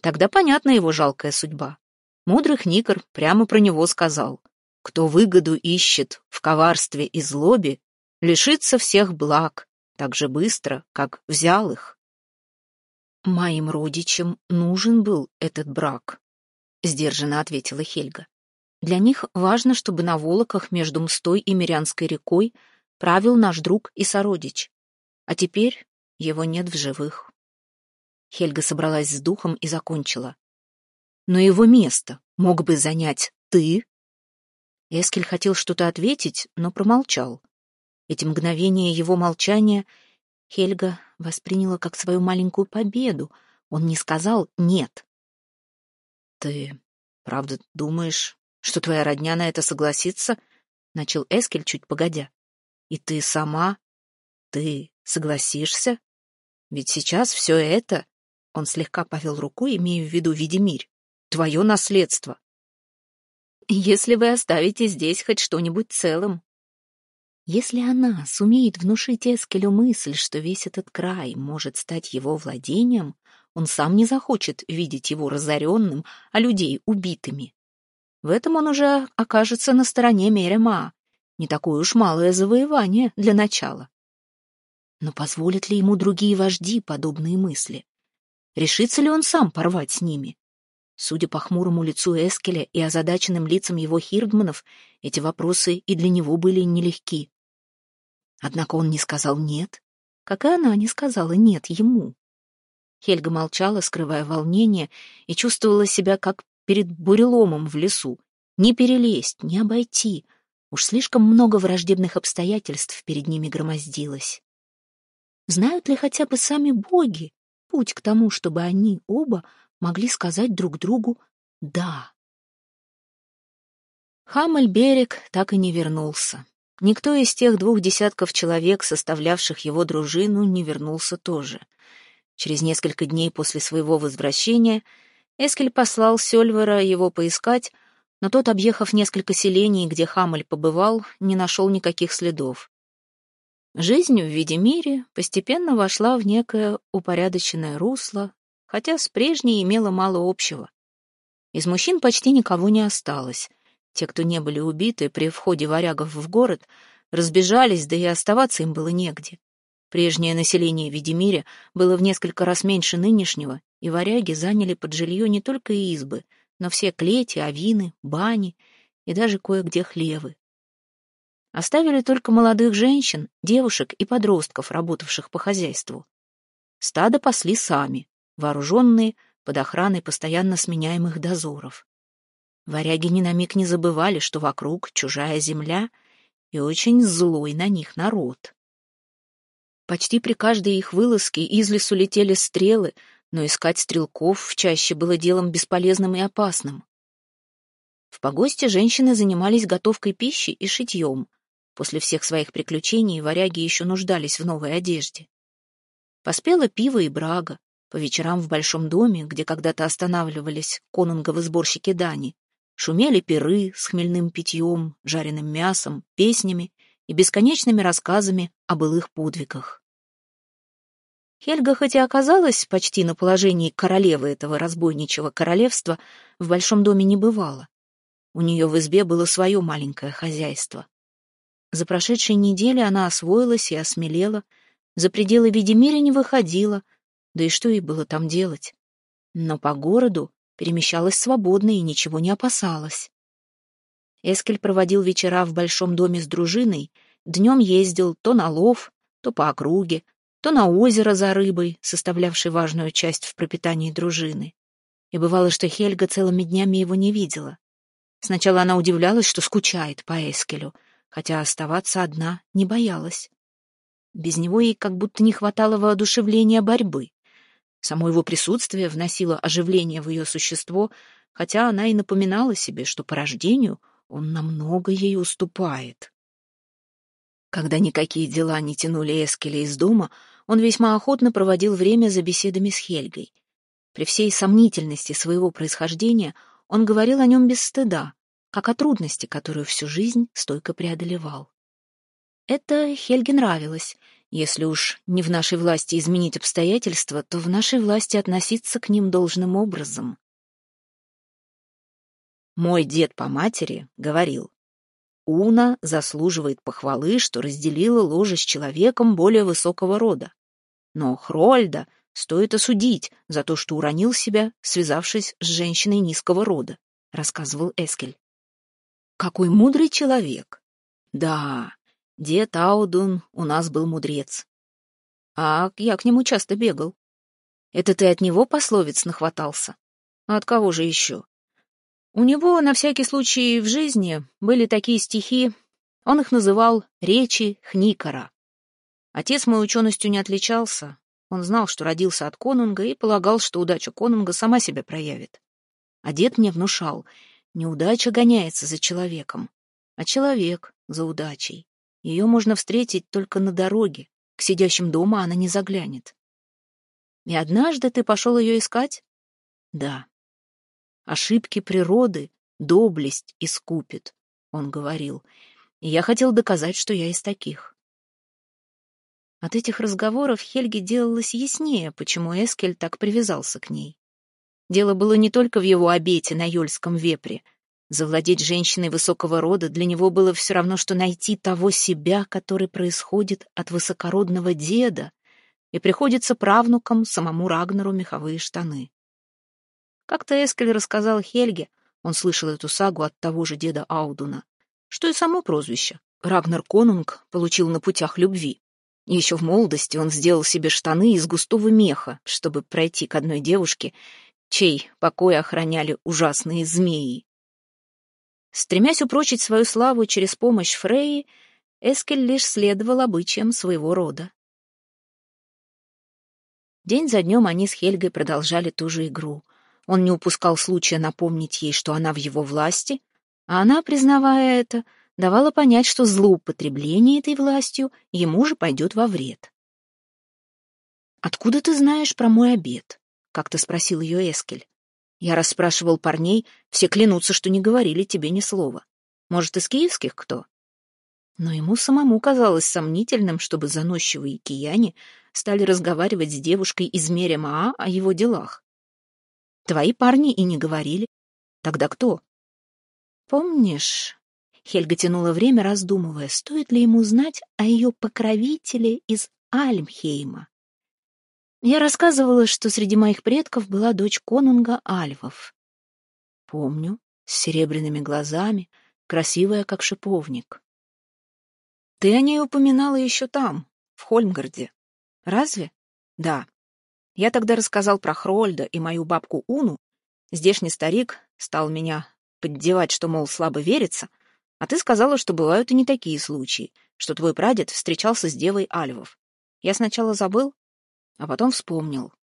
Тогда понятна его жалкая судьба. Мудрый Никор прямо про него сказал. Кто выгоду ищет в коварстве и злобе, лишится всех благ так же быстро, как взял их. «Моим родичам нужен был этот брак», — сдержанно ответила Хельга. «Для них важно, чтобы на волоках между Мстой и Мирянской рекой правил наш друг и сородич. А теперь его нет в живых». Хельга собралась с духом и закончила но его место мог бы занять ты?» Эскель хотел что-то ответить, но промолчал. Эти мгновения его молчания Хельга восприняла как свою маленькую победу. Он не сказал «нет». «Ты правда думаешь, что твоя родня на это согласится?» — начал Эскель чуть погодя. «И ты сама? Ты согласишься? Ведь сейчас все это...» Он слегка повел рукой, имея в виду Ведемирь твое наследство. Если вы оставите здесь хоть что-нибудь целым. Если она сумеет внушить Эскелю мысль, что весь этот край может стать его владением, он сам не захочет видеть его разоренным, а людей убитыми. В этом он уже окажется на стороне Мерема. Не такое уж малое завоевание для начала. Но позволят ли ему другие вожди подобные мысли? Решится ли он сам порвать с ними? Судя по хмурому лицу Эскеля и озадаченным лицам его хирдманов, эти вопросы и для него были нелегки. Однако он не сказал «нет», как и она не сказала «нет» ему. Хельга молчала, скрывая волнение, и чувствовала себя как перед буреломом в лесу. Не перелезть, не обойти. Уж слишком много враждебных обстоятельств перед ними громоздилось. Знают ли хотя бы сами боги путь к тому, чтобы они оба могли сказать друг другу «да». Хамель-берег так и не вернулся. Никто из тех двух десятков человек, составлявших его дружину, не вернулся тоже. Через несколько дней после своего возвращения Эскель послал Сёльвера его поискать, но тот, объехав несколько селений, где Хамель побывал, не нашел никаких следов. Жизнь в виде мире постепенно вошла в некое упорядоченное русло, хотя с прежней имела мало общего. Из мужчин почти никого не осталось. Те, кто не были убиты при входе варягов в город, разбежались, да и оставаться им было негде. Прежнее население Ведемиря было в несколько раз меньше нынешнего, и варяги заняли под жилье не только избы, но все клети, авины, бани и даже кое-где хлевы. Оставили только молодых женщин, девушек и подростков, работавших по хозяйству. Стадо пасли сами, вооруженные, под охраной постоянно сменяемых дозоров. Варяги ни на миг не забывали, что вокруг чужая земля и очень злой на них народ. Почти при каждой их вылазке из лесу летели стрелы, но искать стрелков в чаще было делом бесполезным и опасным. В погосте женщины занимались готовкой пищи и шитьем — После всех своих приключений варяги еще нуждались в новой одежде. Поспело пиво и брага. По вечерам в большом доме, где когда-то останавливались конунговы сборщики дани, шумели пиры с хмельным питьем, жареным мясом, песнями и бесконечными рассказами о былых подвигах. Хельга, хоть и оказалась почти на положении королевы этого разбойничьего королевства, в большом доме не бывала. У нее в избе было свое маленькое хозяйство. За прошедшие недели она освоилась и осмелела, за пределы Ведемира не выходила, да и что ей было там делать? Но по городу перемещалась свободно и ничего не опасалась. Эскель проводил вечера в большом доме с дружиной, днем ездил то на лов, то по округе, то на озеро за рыбой, составлявшей важную часть в пропитании дружины. И бывало, что Хельга целыми днями его не видела. Сначала она удивлялась, что скучает по Эскелю — хотя оставаться одна не боялась. Без него ей как будто не хватало воодушевления борьбы. Само его присутствие вносило оживление в ее существо, хотя она и напоминала себе, что по рождению он намного ей уступает. Когда никакие дела не тянули Эскеля из дома, он весьма охотно проводил время за беседами с Хельгой. При всей сомнительности своего происхождения он говорил о нем без стыда, как о трудности, которую всю жизнь стойко преодолевал. Это Хельге нравилось. Если уж не в нашей власти изменить обстоятельства, то в нашей власти относиться к ним должным образом. Мой дед по матери говорил, Уна заслуживает похвалы, что разделила ложе с человеком более высокого рода. Но Хрольда стоит осудить за то, что уронил себя, связавшись с женщиной низкого рода, рассказывал Эскель. Какой мудрый человек. Да, дед Аудун у нас был мудрец. А я к нему часто бегал. Это ты от него пословиц нахватался? А от кого же еще? У него на всякий случай в жизни были такие стихи, он их называл «речи Хникара». Отец мой ученостью не отличался, он знал, что родился от конунга и полагал, что удача конунга сама себя проявит. А дед мне внушал — Неудача гоняется за человеком, а человек — за удачей. Ее можно встретить только на дороге, к сидящим дома она не заглянет. И однажды ты пошел ее искать? Да. Ошибки природы доблесть искупит, он говорил, и я хотел доказать, что я из таких. От этих разговоров Хельге делалось яснее, почему Эскель так привязался к ней. Дело было не только в его обете на Йольском вепре. Завладеть женщиной высокого рода для него было все равно, что найти того себя, который происходит от высокородного деда, и приходится правнукам самому Рагнару меховые штаны. Как-то Эскель рассказал Хельге, он слышал эту сагу от того же деда Аудуна, что и само прозвище Рагнар Конунг получил на путях любви. Еще в молодости он сделал себе штаны из густого меха, чтобы пройти к одной девушке, чей покой охраняли ужасные змеи. Стремясь упрочить свою славу через помощь Фрейи, Эскель лишь следовал обычаям своего рода. День за днем они с Хельгой продолжали ту же игру. Он не упускал случая напомнить ей, что она в его власти, а она, признавая это, давала понять, что злоупотребление этой властью ему же пойдет во вред. «Откуда ты знаешь про мой обед?» — как-то спросил ее Эскель. «Я расспрашивал парней, все клянутся, что не говорили тебе ни слова. Может, из киевских кто?» Но ему самому казалось сомнительным, чтобы заносчивые кияне стали разговаривать с девушкой из Меремаа о его делах. «Твои парни и не говорили. Тогда кто?» «Помнишь, Хельга тянула время, раздумывая, стоит ли ему знать о ее покровителе из Альмхейма. Я рассказывала, что среди моих предков была дочь конунга Альвов. Помню, с серебряными глазами, красивая, как шиповник. Ты о ней упоминала еще там, в Хольмгарде. Разве? Да. Я тогда рассказал про Хрольда и мою бабку Уну. Здешний старик стал меня поддевать, что, мол, слабо верится, а ты сказала, что бывают и не такие случаи, что твой прадед встречался с девой Альвов. Я сначала забыл, а потом вспомнил.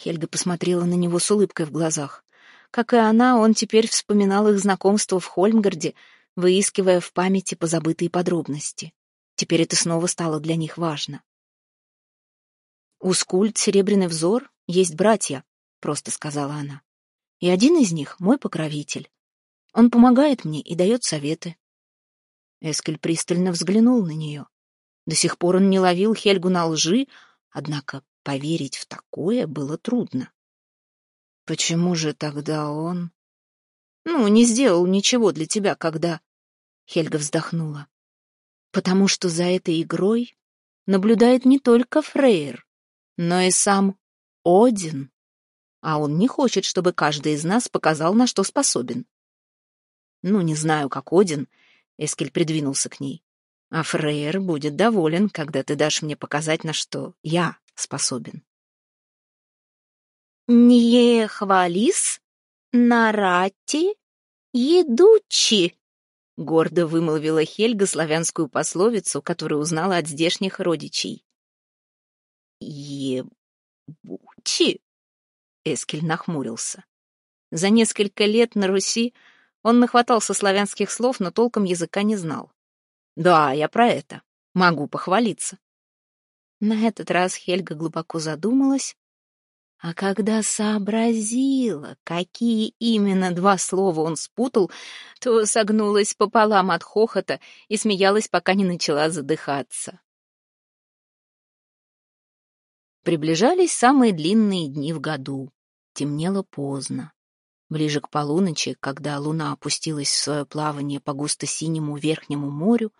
Хельга посмотрела на него с улыбкой в глазах. Как и она, он теперь вспоминал их знакомство в Хольмгарде, выискивая в памяти позабытые подробности. Теперь это снова стало для них важно. «У Скульт Серебряный взор есть братья», — просто сказала она. «И один из них — мой покровитель. Он помогает мне и дает советы. Эскель пристально взглянул на нее. До сих пор он не ловил Хельгу на лжи, однако поверить в такое было трудно. Почему же тогда он... Ну, не сделал ничего для тебя, когда... Хельга вздохнула. Потому что за этой игрой наблюдает не только Фрейр, но и сам Один. А он не хочет, чтобы каждый из нас показал, на что способен. Ну, не знаю, как Один. Эскель придвинулся к ней. А Фрейер будет доволен, когда ты дашь мне показать, на что я способен. «Не хвалис, нарати, едучи», — гордо вымолвила Хельга славянскую пословицу, которую узнала от здешних родичей. «Ебучи?» — Эскель нахмурился. За несколько лет на Руси он нахватался славянских слов, но толком языка не знал. «Да, я про это. Могу похвалиться». На этот раз Хельга глубоко задумалась, а когда сообразила, какие именно два слова он спутал, то согнулась пополам от хохота и смеялась, пока не начала задыхаться. Приближались самые длинные дни в году. Темнело поздно. Ближе к полуночи, когда луна опустилась в свое плавание по густо-синему верхнему морю,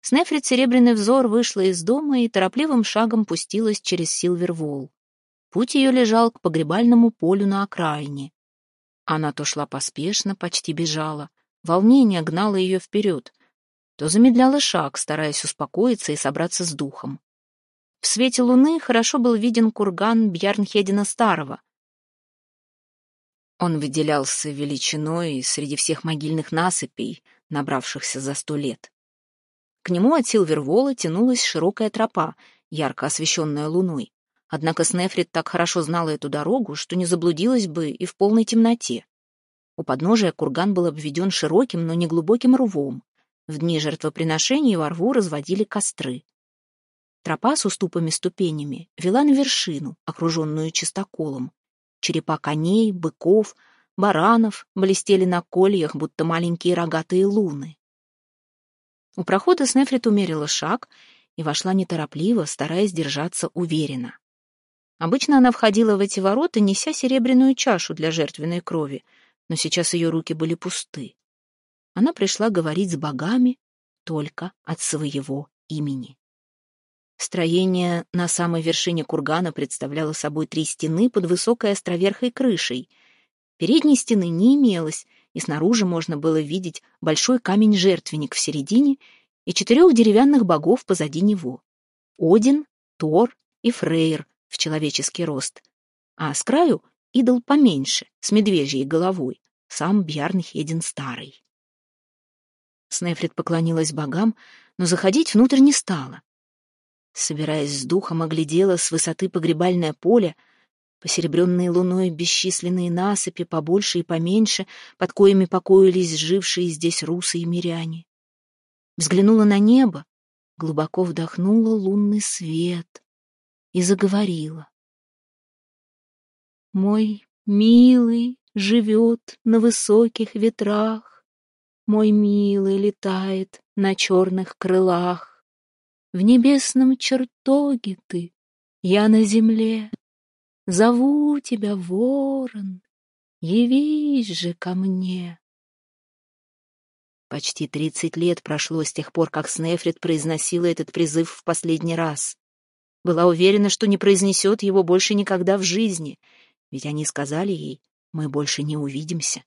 Снефрит Серебряный Взор вышла из дома и торопливым шагом пустилась через Силвервол. Путь ее лежал к погребальному полю на окраине. Она то шла поспешно, почти бежала. Волнение гнало ее вперед. То замедляла шаг, стараясь успокоиться и собраться с духом. В свете луны хорошо был виден курган Бьярнхедина Старого, он выделялся величиной среди всех могильных насыпей, набравшихся за сто лет. К нему от Силвервола тянулась широкая тропа, ярко освещенная луной. Однако Снефрит так хорошо знала эту дорогу, что не заблудилась бы и в полной темноте. У подножия курган был обведен широким, но неглубоким рвом. В дни жертвоприношений во рву разводили костры. Тропа с уступами-ступенями вела на вершину, окруженную чистоколом. Черепа коней, быков, баранов блестели на кольях, будто маленькие рогатые луны. У прохода Снефрит умерила шаг и вошла неторопливо, стараясь держаться уверенно. Обычно она входила в эти ворота, неся серебряную чашу для жертвенной крови, но сейчас ее руки были пусты. Она пришла говорить с богами только от своего имени. Строение на самой вершине кургана представляло собой три стены под высокой островерхой крышей. Передней стены не имелось, и снаружи можно было видеть большой камень-жертвенник в середине и четырех деревянных богов позади него. Один, Тор и Фрейр в человеческий рост, а с краю идол поменьше, с медвежьей головой, сам Бьярнхедин Старый. Снефрит поклонилась богам, но заходить внутрь не стала. Собираясь с духом, оглядела с высоты погребальное поле, посеребренные луной бесчисленные насыпи, побольше и поменьше, под коими покоились жившие здесь русы и миряне. Взглянула на небо, глубоко вдохнула лунный свет и заговорила. «Мой милый живет на высоких ветрах, мой милый летает на черных крылах. В небесном чертоге ты, я на земле. Зову тебя, ворон, явись же ко мне. Почти тридцать лет прошло с тех пор, как Снефрит произносила этот призыв в последний раз. Была уверена, что не произнесет его больше никогда в жизни, ведь они сказали ей, мы больше не увидимся.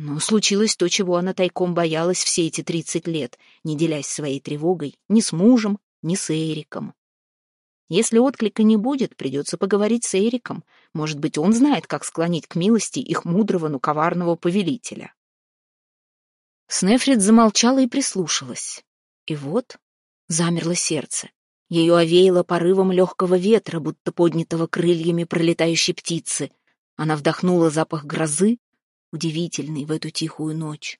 Но случилось то, чего она тайком боялась все эти тридцать лет, не делясь своей тревогой ни с мужем, ни с Эриком. Если отклика не будет, придется поговорить с Эриком. Может быть, он знает, как склонить к милости их мудрого, но коварного повелителя. Снефрит замолчала и прислушалась. И вот замерло сердце. Ее овеяло порывом легкого ветра, будто поднятого крыльями пролетающей птицы. Она вдохнула запах грозы, удивительный в эту тихую ночь.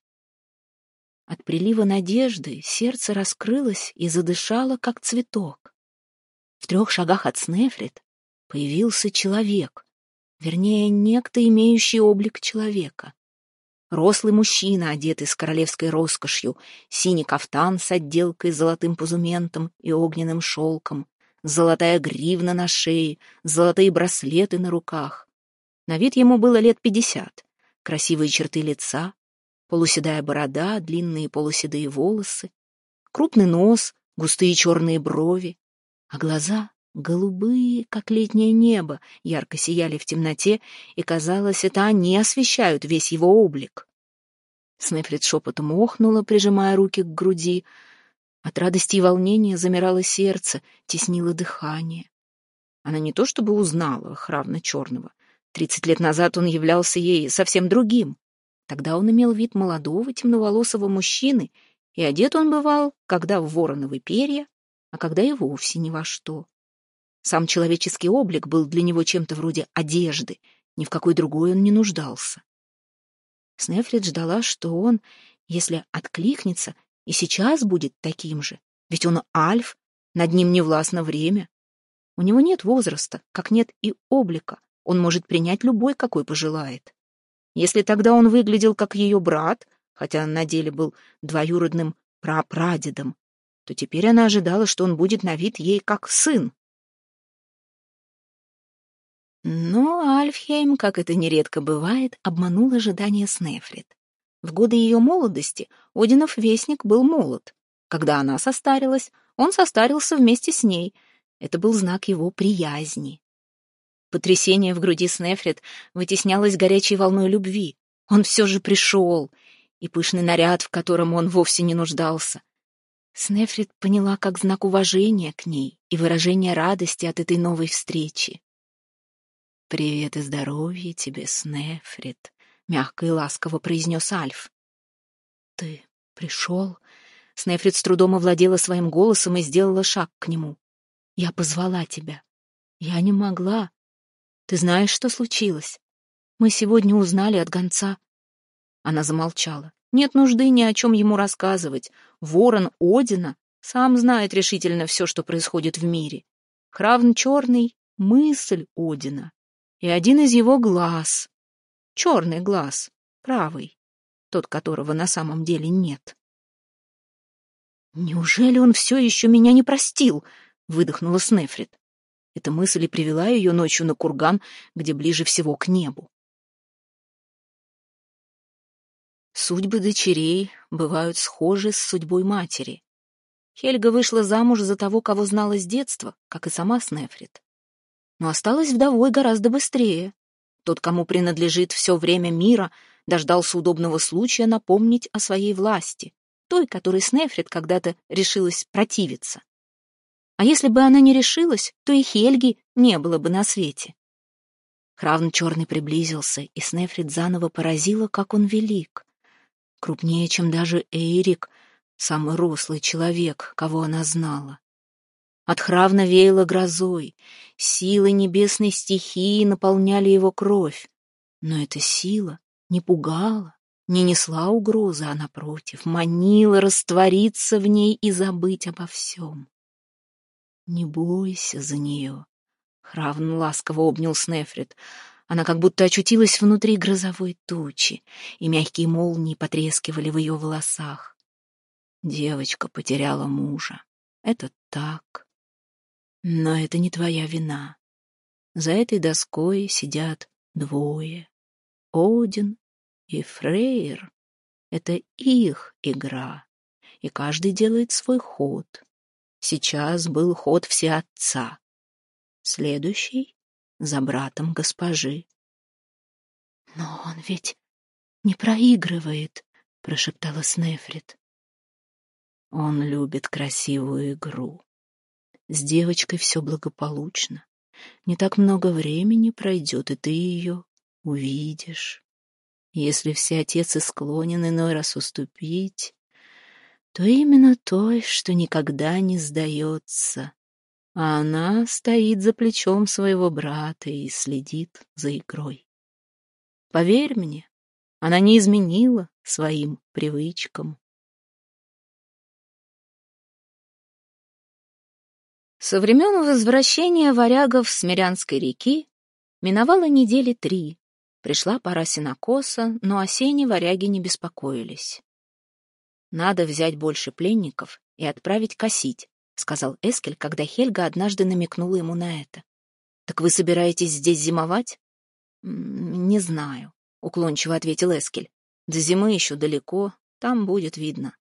От прилива надежды сердце раскрылось и задышало, как цветок. В трех шагах от Снефрит появился человек, вернее, некто, имеющий облик человека. Рослый мужчина, одетый с королевской роскошью, синий кафтан с отделкой золотым пузументом и огненным шелком, золотая гривна на шее, золотые браслеты на руках. На вид ему было лет пятьдесят красивые черты лица, полуседая борода, длинные полуседые волосы, крупный нос, густые черные брови, а глаза голубые, как летнее небо, ярко сияли в темноте, и, казалось, это они освещают весь его облик. Снефрит шепотом охнула, прижимая руки к груди. От радости и волнения замирало сердце, теснило дыхание. Она не то чтобы узнала Хравна Черного, Тридцать лет назад он являлся ей совсем другим. Тогда он имел вид молодого темноволосого мужчины, и одет он бывал, когда в вороновые перья, а когда и вовсе ни во что. Сам человеческий облик был для него чем-то вроде одежды, ни в какой другой он не нуждался. Снефрит ждала, что он, если откликнется, и сейчас будет таким же, ведь он альф, над ним не властно время. У него нет возраста, как нет и облика, он может принять любой, какой пожелает. Если тогда он выглядел как ее брат, хотя на деле был двоюродным прапрадедом, то теперь она ожидала, что он будет на вид ей как сын. Но Альфхейм, как это нередко бывает, обманул ожидания Снефрит. В годы ее молодости Одинов вестник был молод. Когда она состарилась, он состарился вместе с ней. Это был знак его приязни. Потрясение в груди Снефрит вытеснялось горячей волной любви. Он все же пришел, и пышный наряд, в котором он вовсе не нуждался. Снефрит поняла как знак уважения к ней и выражение радости от этой новой встречи. «Привет и здоровье тебе, Снефрит», — мягко и ласково произнес Альф. «Ты пришел?» Снефрит с трудом овладела своим голосом и сделала шаг к нему. «Я позвала тебя. Я не могла. Ты знаешь, что случилось? Мы сегодня узнали от гонца. Она замолчала. Нет нужды ни о чем ему рассказывать. Ворон Одина сам знает решительно все, что происходит в мире. Хравн Черный — мысль Одина. И один из его глаз. Черный глаз, правый, тот, которого на самом деле нет. «Неужели он все еще меня не простил?» — выдохнула Снефрит. Эта мысль и привела ее ночью на курган, где ближе всего к небу. Судьбы дочерей бывают схожи с судьбой матери. Хельга вышла замуж за того, кого знала с детства, как и сама Снефрит. Но осталась вдовой гораздо быстрее. Тот, кому принадлежит все время мира, дождался удобного случая напомнить о своей власти, той, которой Снефрит когда-то решилась противиться. А если бы она не решилась, то и Хельги не было бы на свете. Хравн Черный приблизился, и Снефрит заново поразила, как он велик. Крупнее, чем даже Эйрик, самый рослый человек, кого она знала. От Хравна веяло грозой, силы небесной стихии наполняли его кровь. Но эта сила не пугала, не несла угрозы, а, напротив, манила раствориться в ней и забыть обо всем. «Не бойся за нее», Хравн ласково обнял Снефрит. Она как будто очутилась внутри грозовой тучи, и мягкие молнии потрескивали в ее волосах. Девочка потеряла мужа. Это так. Но это не твоя вина. За этой доской сидят двое. Один и Фрейр. Это их игра, и каждый делает свой ход. Сейчас был ход все отца. Следующий — за братом госпожи. «Но он ведь не проигрывает», — прошептала Снефрит. «Он любит красивую игру. С девочкой все благополучно. Не так много времени пройдет, и ты ее увидишь. Если все отец и склонен иной раз уступить, то именно той, что никогда не сдается, а она стоит за плечом своего брата и следит за игрой. Поверь мне, она не изменила своим привычкам. Со времен возвращения варягов с Мирянской реки миновало недели три. Пришла пора сенокоса, но осени варяги не беспокоились. Надо взять больше пленников и отправить косить, — сказал Эскель, когда Хельга однажды намекнула ему на это. «Так вы собираетесь здесь зимовать?» «Не знаю», — уклончиво ответил Эскель. «До зимы еще далеко, там будет видно».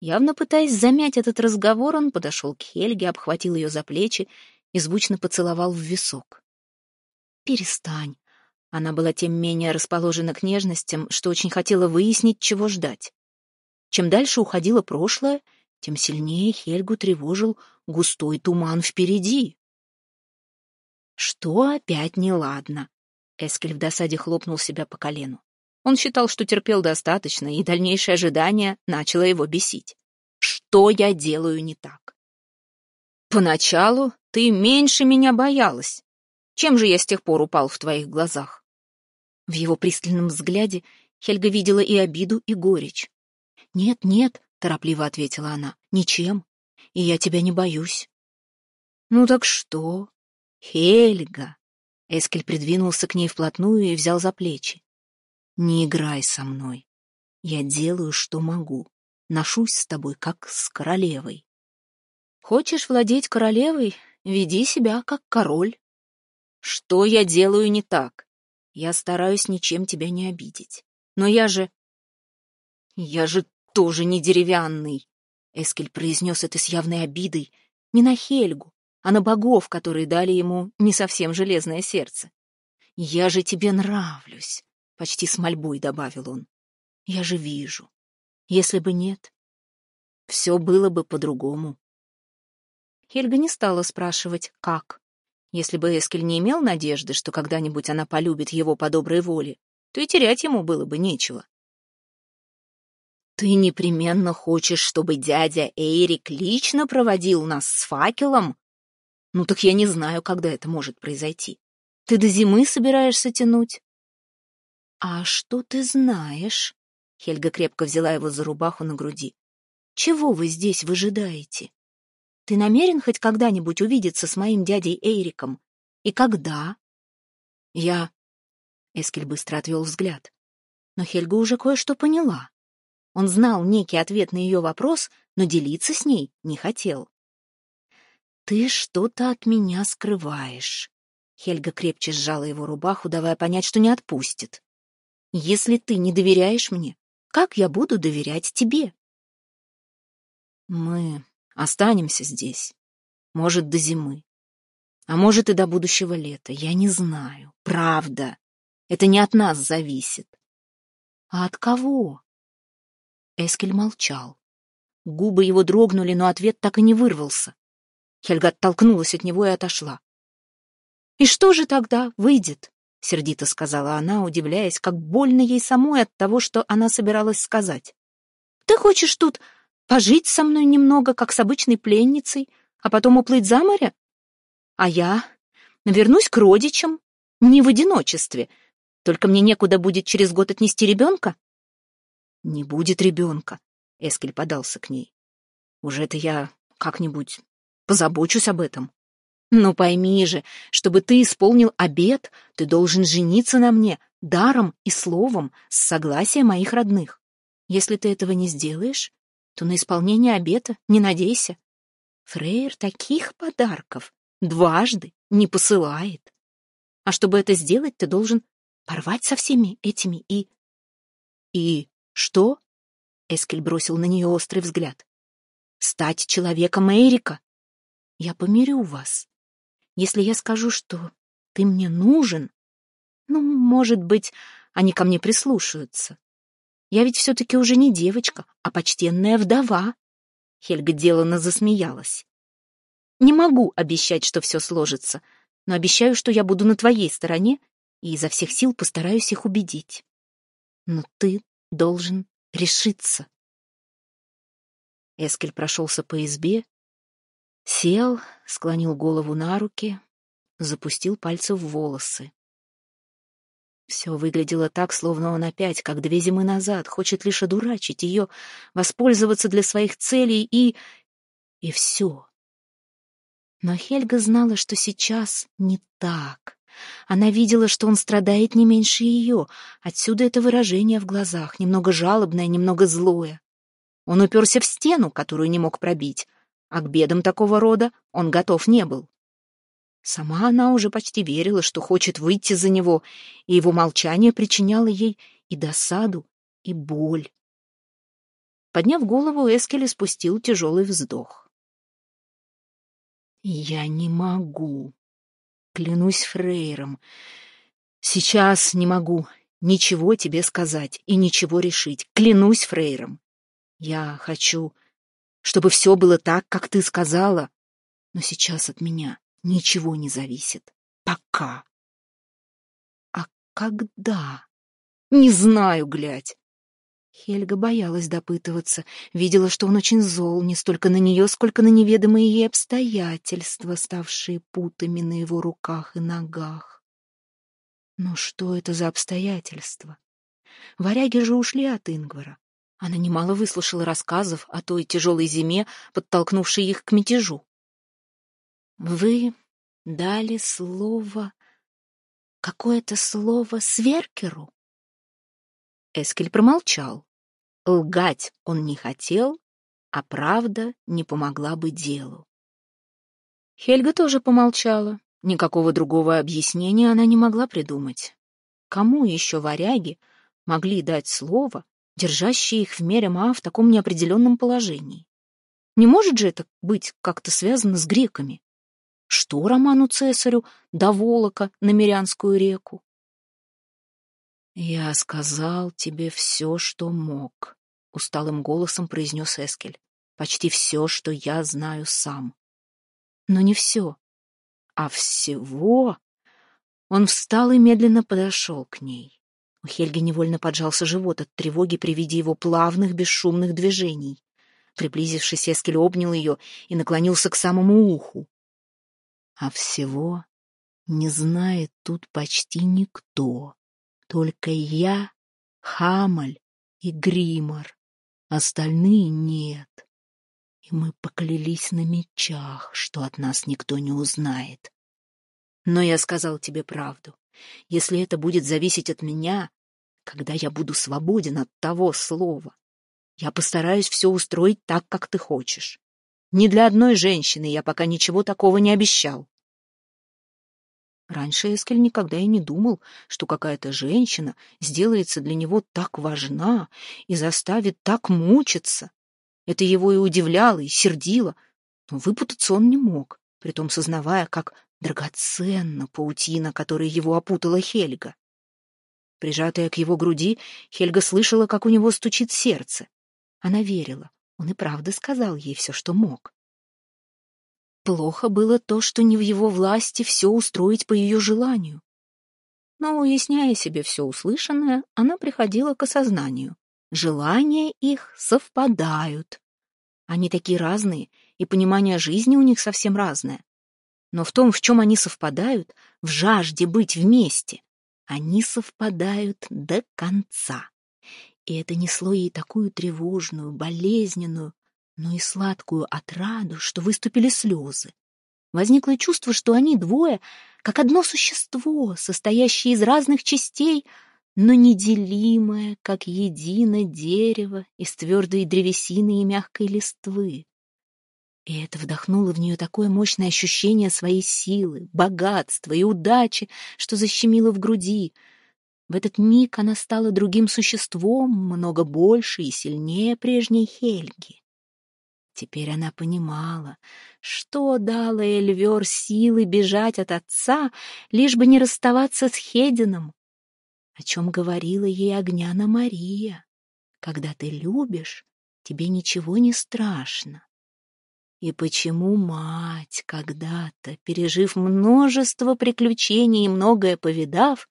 Явно пытаясь замять этот разговор, он подошел к Хельге, обхватил ее за плечи и звучно поцеловал в висок. «Перестань». Она была тем менее расположена к нежностям, что очень хотела выяснить, чего ждать. Чем дальше уходило прошлое, тем сильнее Хельгу тревожил густой туман впереди. Что опять неладно? Эскель в досаде хлопнул себя по колену. Он считал, что терпел достаточно, и дальнейшее ожидание начало его бесить. Что я делаю не так? Поначалу ты меньше меня боялась. Чем же я с тех пор упал в твоих глазах? В его пристальном взгляде Хельга видела и обиду, и горечь. «Нет, нет», — торопливо ответила она, — «ничем, и я тебя не боюсь». «Ну так что?» «Хельга!» Эскель придвинулся к ней вплотную и взял за плечи. «Не играй со мной. Я делаю, что могу. Ношусь с тобой, как с королевой. Хочешь владеть королевой? Веди себя, как король. Что я делаю не так? Я стараюсь ничем тебя не обидеть. Но я же... Я же тоже не деревянный. Эскель произнес это с явной обидой. Не на Хельгу, а на богов, которые дали ему не совсем железное сердце. «Я же тебе нравлюсь», — почти с мольбой добавил он. «Я же вижу. Если бы нет, все было бы по-другому». Хельга не стала спрашивать, как. Если бы Эскель не имел надежды, что когда-нибудь она полюбит его по доброй воле, то и терять ему было бы нечего. «Ты непременно хочешь, чтобы дядя Эйрик лично проводил нас с факелом?» «Ну так я не знаю, когда это может произойти. Ты до зимы собираешься тянуть?» «А что ты знаешь?» Хельга крепко взяла его за рубаху на груди. «Чего вы здесь выжидаете? Ты намерен хоть когда-нибудь увидеться с моим дядей Эйриком? И когда?» «Я...» Эскель быстро отвел взгляд. Но Хельга уже кое-что поняла. Он знал некий ответ на ее вопрос, но делиться с ней не хотел. «Ты что-то от меня скрываешь». Хельга крепче сжала его рубаху, давая понять, что не отпустит. «Если ты не доверяешь мне, Как я буду доверять тебе? Мы останемся здесь. Может, до зимы. А может, и до будущего лета. Я не знаю. Правда. Это не от нас зависит. А от кого? Эскель молчал. Губы его дрогнули, но ответ так и не вырвался. Хельга оттолкнулась от него и отошла. «И что же тогда выйдет?» — сердито сказала она, удивляясь, как больно ей самой от того, что она собиралась сказать. «Ты хочешь тут пожить со мной немного, как с обычной пленницей, а потом уплыть за море? А я вернусь к родичам, не в одиночестве, только мне некуда будет через год отнести ребенка?» «Не будет ребенка», — Эскель подался к ней. «Уже это я как-нибудь позабочусь об этом». «Ну пойми же, чтобы ты исполнил обет, ты должен жениться на мне даром и словом с согласия моих родных. Если ты этого не сделаешь, то на исполнение обета не надейся. Фрейер таких подарков дважды не посылает. А чтобы это сделать, ты должен порвать со всеми этими и... И что? Эскель бросил на нее острый взгляд. Стать человеком Эрика. Я помирю вас. Если я скажу, что ты мне нужен, ну, может быть, они ко мне прислушаются. Я ведь все-таки уже не девочка, а почтенная вдова. Хельга деланно засмеялась. Не могу обещать, что все сложится, но обещаю, что я буду на твоей стороне и изо всех сил постараюсь их убедить. Но ты должен решиться. Эскель прошелся по избе, Сел, склонил голову на руки, запустил пальцы в волосы. Все выглядело так, словно он опять, как две зимы назад, хочет лишь одурачить ее, воспользоваться для своих целей и... и все. Но Хельга знала, что сейчас не так. Она видела, что он страдает не меньше ее. Отсюда это выражение в глазах, немного жалобное, немного злое. Он уперся в стену, которую не мог пробить, а к бедам такого рода он готов не был. Сама она уже почти верила, что хочет выйти за него, и его молчание причиняло ей и досаду, и боль. Подняв голову, Эскель спустил тяжелый вздох. «Я не могу. Клянусь Фрейром. Сейчас не могу ничего тебе сказать и ничего решить. Клянусь Фрейром. Я хочу чтобы все было так, как ты сказала. Но сейчас от меня ничего не зависит. Пока. А когда? Не знаю, глядь. Хельга боялась допытываться, видела, что он очень зол не столько на нее, сколько на неведомые ей обстоятельства, ставшие путами на его руках и ногах. Но что это за обстоятельства? Варяги же ушли от Ингвара. Она немало выслушала рассказов о той тяжелой зиме, подтолкнувшей их к мятежу. «Вы дали слово... какое-то слово Сверкеру?» Эскель промолчал. Лгать он не хотел, а правда не помогла бы делу. Хельга тоже помолчала. Никакого другого объяснения она не могла придумать. Кому еще варяги могли дать слово, держащие их в Мерема в таком неопределенном положении. Не может же это быть как-то связано с греками? Что Роману Цесарю до Волока на Мирянскую реку? «Я сказал тебе все, что мог», — усталым голосом произнес Эскель. «Почти все, что я знаю сам. Но не все. А всего...» Он встал и медленно подошел к ней. У Хельги невольно поджался живот от тревоги при виде его плавных, бесшумных движений. Приблизившись, Эскель обнял ее и наклонился к самому уху. А всего не знает тут почти никто. Только я, Хамаль и Гримор. Остальные нет. И мы поклялись на мечах, что от нас никто не узнает. Но я сказал тебе правду. Если это будет зависеть от меня, когда я буду свободен от того слова, я постараюсь все устроить так, как ты хочешь. Ни для одной женщины я пока ничего такого не обещал. Раньше Эскель никогда и не думал, что какая-то женщина сделается для него так важна и заставит так мучиться. Это его и удивляло, и сердило, но выпутаться он не мог, притом сознавая, как драгоценна паутина, которой его опутала Хельга. Прижатая к его груди, Хельга слышала, как у него стучит сердце. Она верила, он и правда сказал ей все, что мог. Плохо было то, что не в его власти все устроить по ее желанию. Но, уясняя себе все услышанное, она приходила к осознанию. Желания их совпадают. Они такие разные, и понимание жизни у них совсем разное. Но в том, в чем они совпадают, в жажде быть вместе, они совпадают до конца. И это несло ей такую тревожную, болезненную, но и сладкую отраду, что выступили слезы. Возникло чувство, что они двое, как одно существо, состоящее из разных частей, но неделимое, как едино дерево из твердой древесины и мягкой листвы. И это вдохнуло в нее такое мощное ощущение своей силы, богатства и удачи, что защемило в груди. В этот миг она стала другим существом, много больше и сильнее прежней Хельги. Теперь она понимала, что дало Эльвер силы бежать от отца, лишь бы не расставаться с Хедином, о чем говорила ей Огняна Мария. Когда ты любишь, тебе ничего не страшно. И почему мать, когда-то, пережив множество приключений и многое повидав,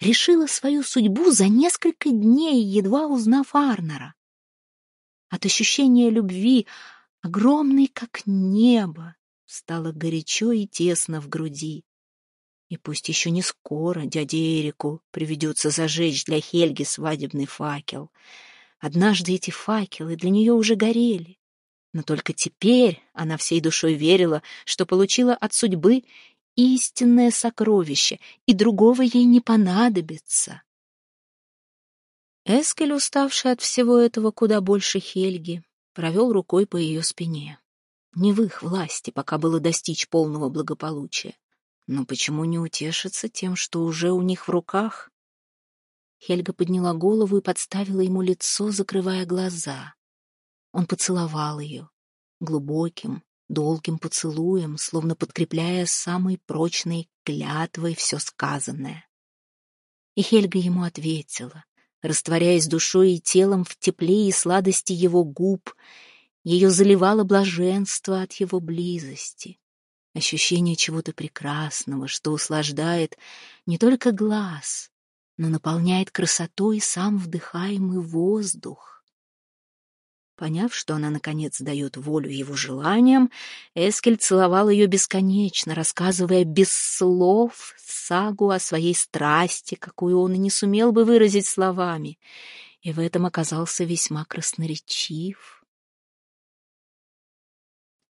решила свою судьбу за несколько дней, едва узнав Арнера? От ощущения любви, огромной как небо, стало горячо и тесно в груди. И пусть еще не скоро дяде Эрику приведется зажечь для Хельги свадебный факел. Однажды эти факелы для нее уже горели. Но только теперь она всей душой верила, что получила от судьбы истинное сокровище, и другого ей не понадобится. Эскель, уставший от всего этого куда больше Хельги, провел рукой по ее спине. Не в их власти пока было достичь полного благополучия. Но почему не утешиться тем, что уже у них в руках? Хельга подняла голову и подставила ему лицо, закрывая глаза. Он поцеловал ее. Глубоким, долгим поцелуем, словно подкрепляя самой прочной клятвой все сказанное. И Хельга ему ответила, растворяясь душой и телом в тепле и сладости его губ. Ее заливало блаженство от его близости, ощущение чего-то прекрасного, что услаждает не только глаз, но наполняет красотой сам вдыхаемый воздух. Поняв, что она, наконец, дает волю его желаниям, Эскель целовал ее бесконечно, рассказывая без слов сагу о своей страсти, какую он и не сумел бы выразить словами, и в этом оказался весьма красноречив.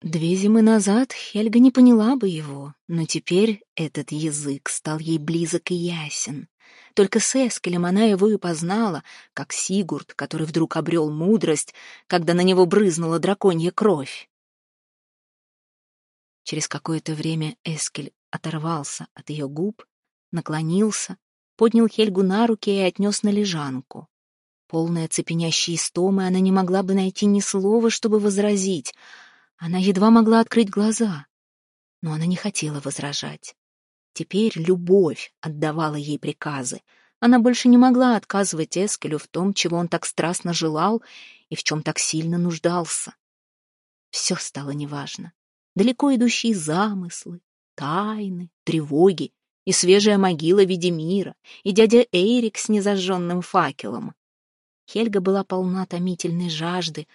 Две зимы назад Хельга не поняла бы его, но теперь этот язык стал ей близок и ясен. Только с Эскелем она его и познала, как Сигурд, который вдруг обрел мудрость, когда на него брызнула драконья кровь. Через какое-то время Эскель оторвался от ее губ, наклонился, поднял Хельгу на руки и отнес на лежанку. Полная цепенящей истомы, она не могла бы найти ни слова, чтобы возразить. Она едва могла открыть глаза, но она не хотела возражать. Теперь любовь отдавала ей приказы. Она больше не могла отказывать Эскелю в том, чего он так страстно желал и в чем так сильно нуждался. Все стало неважно. Далеко идущие замыслы, тайны, тревоги и свежая могила в виде мира, и дядя Эйрик с незажженным факелом. Хельга была полна томительной жажды,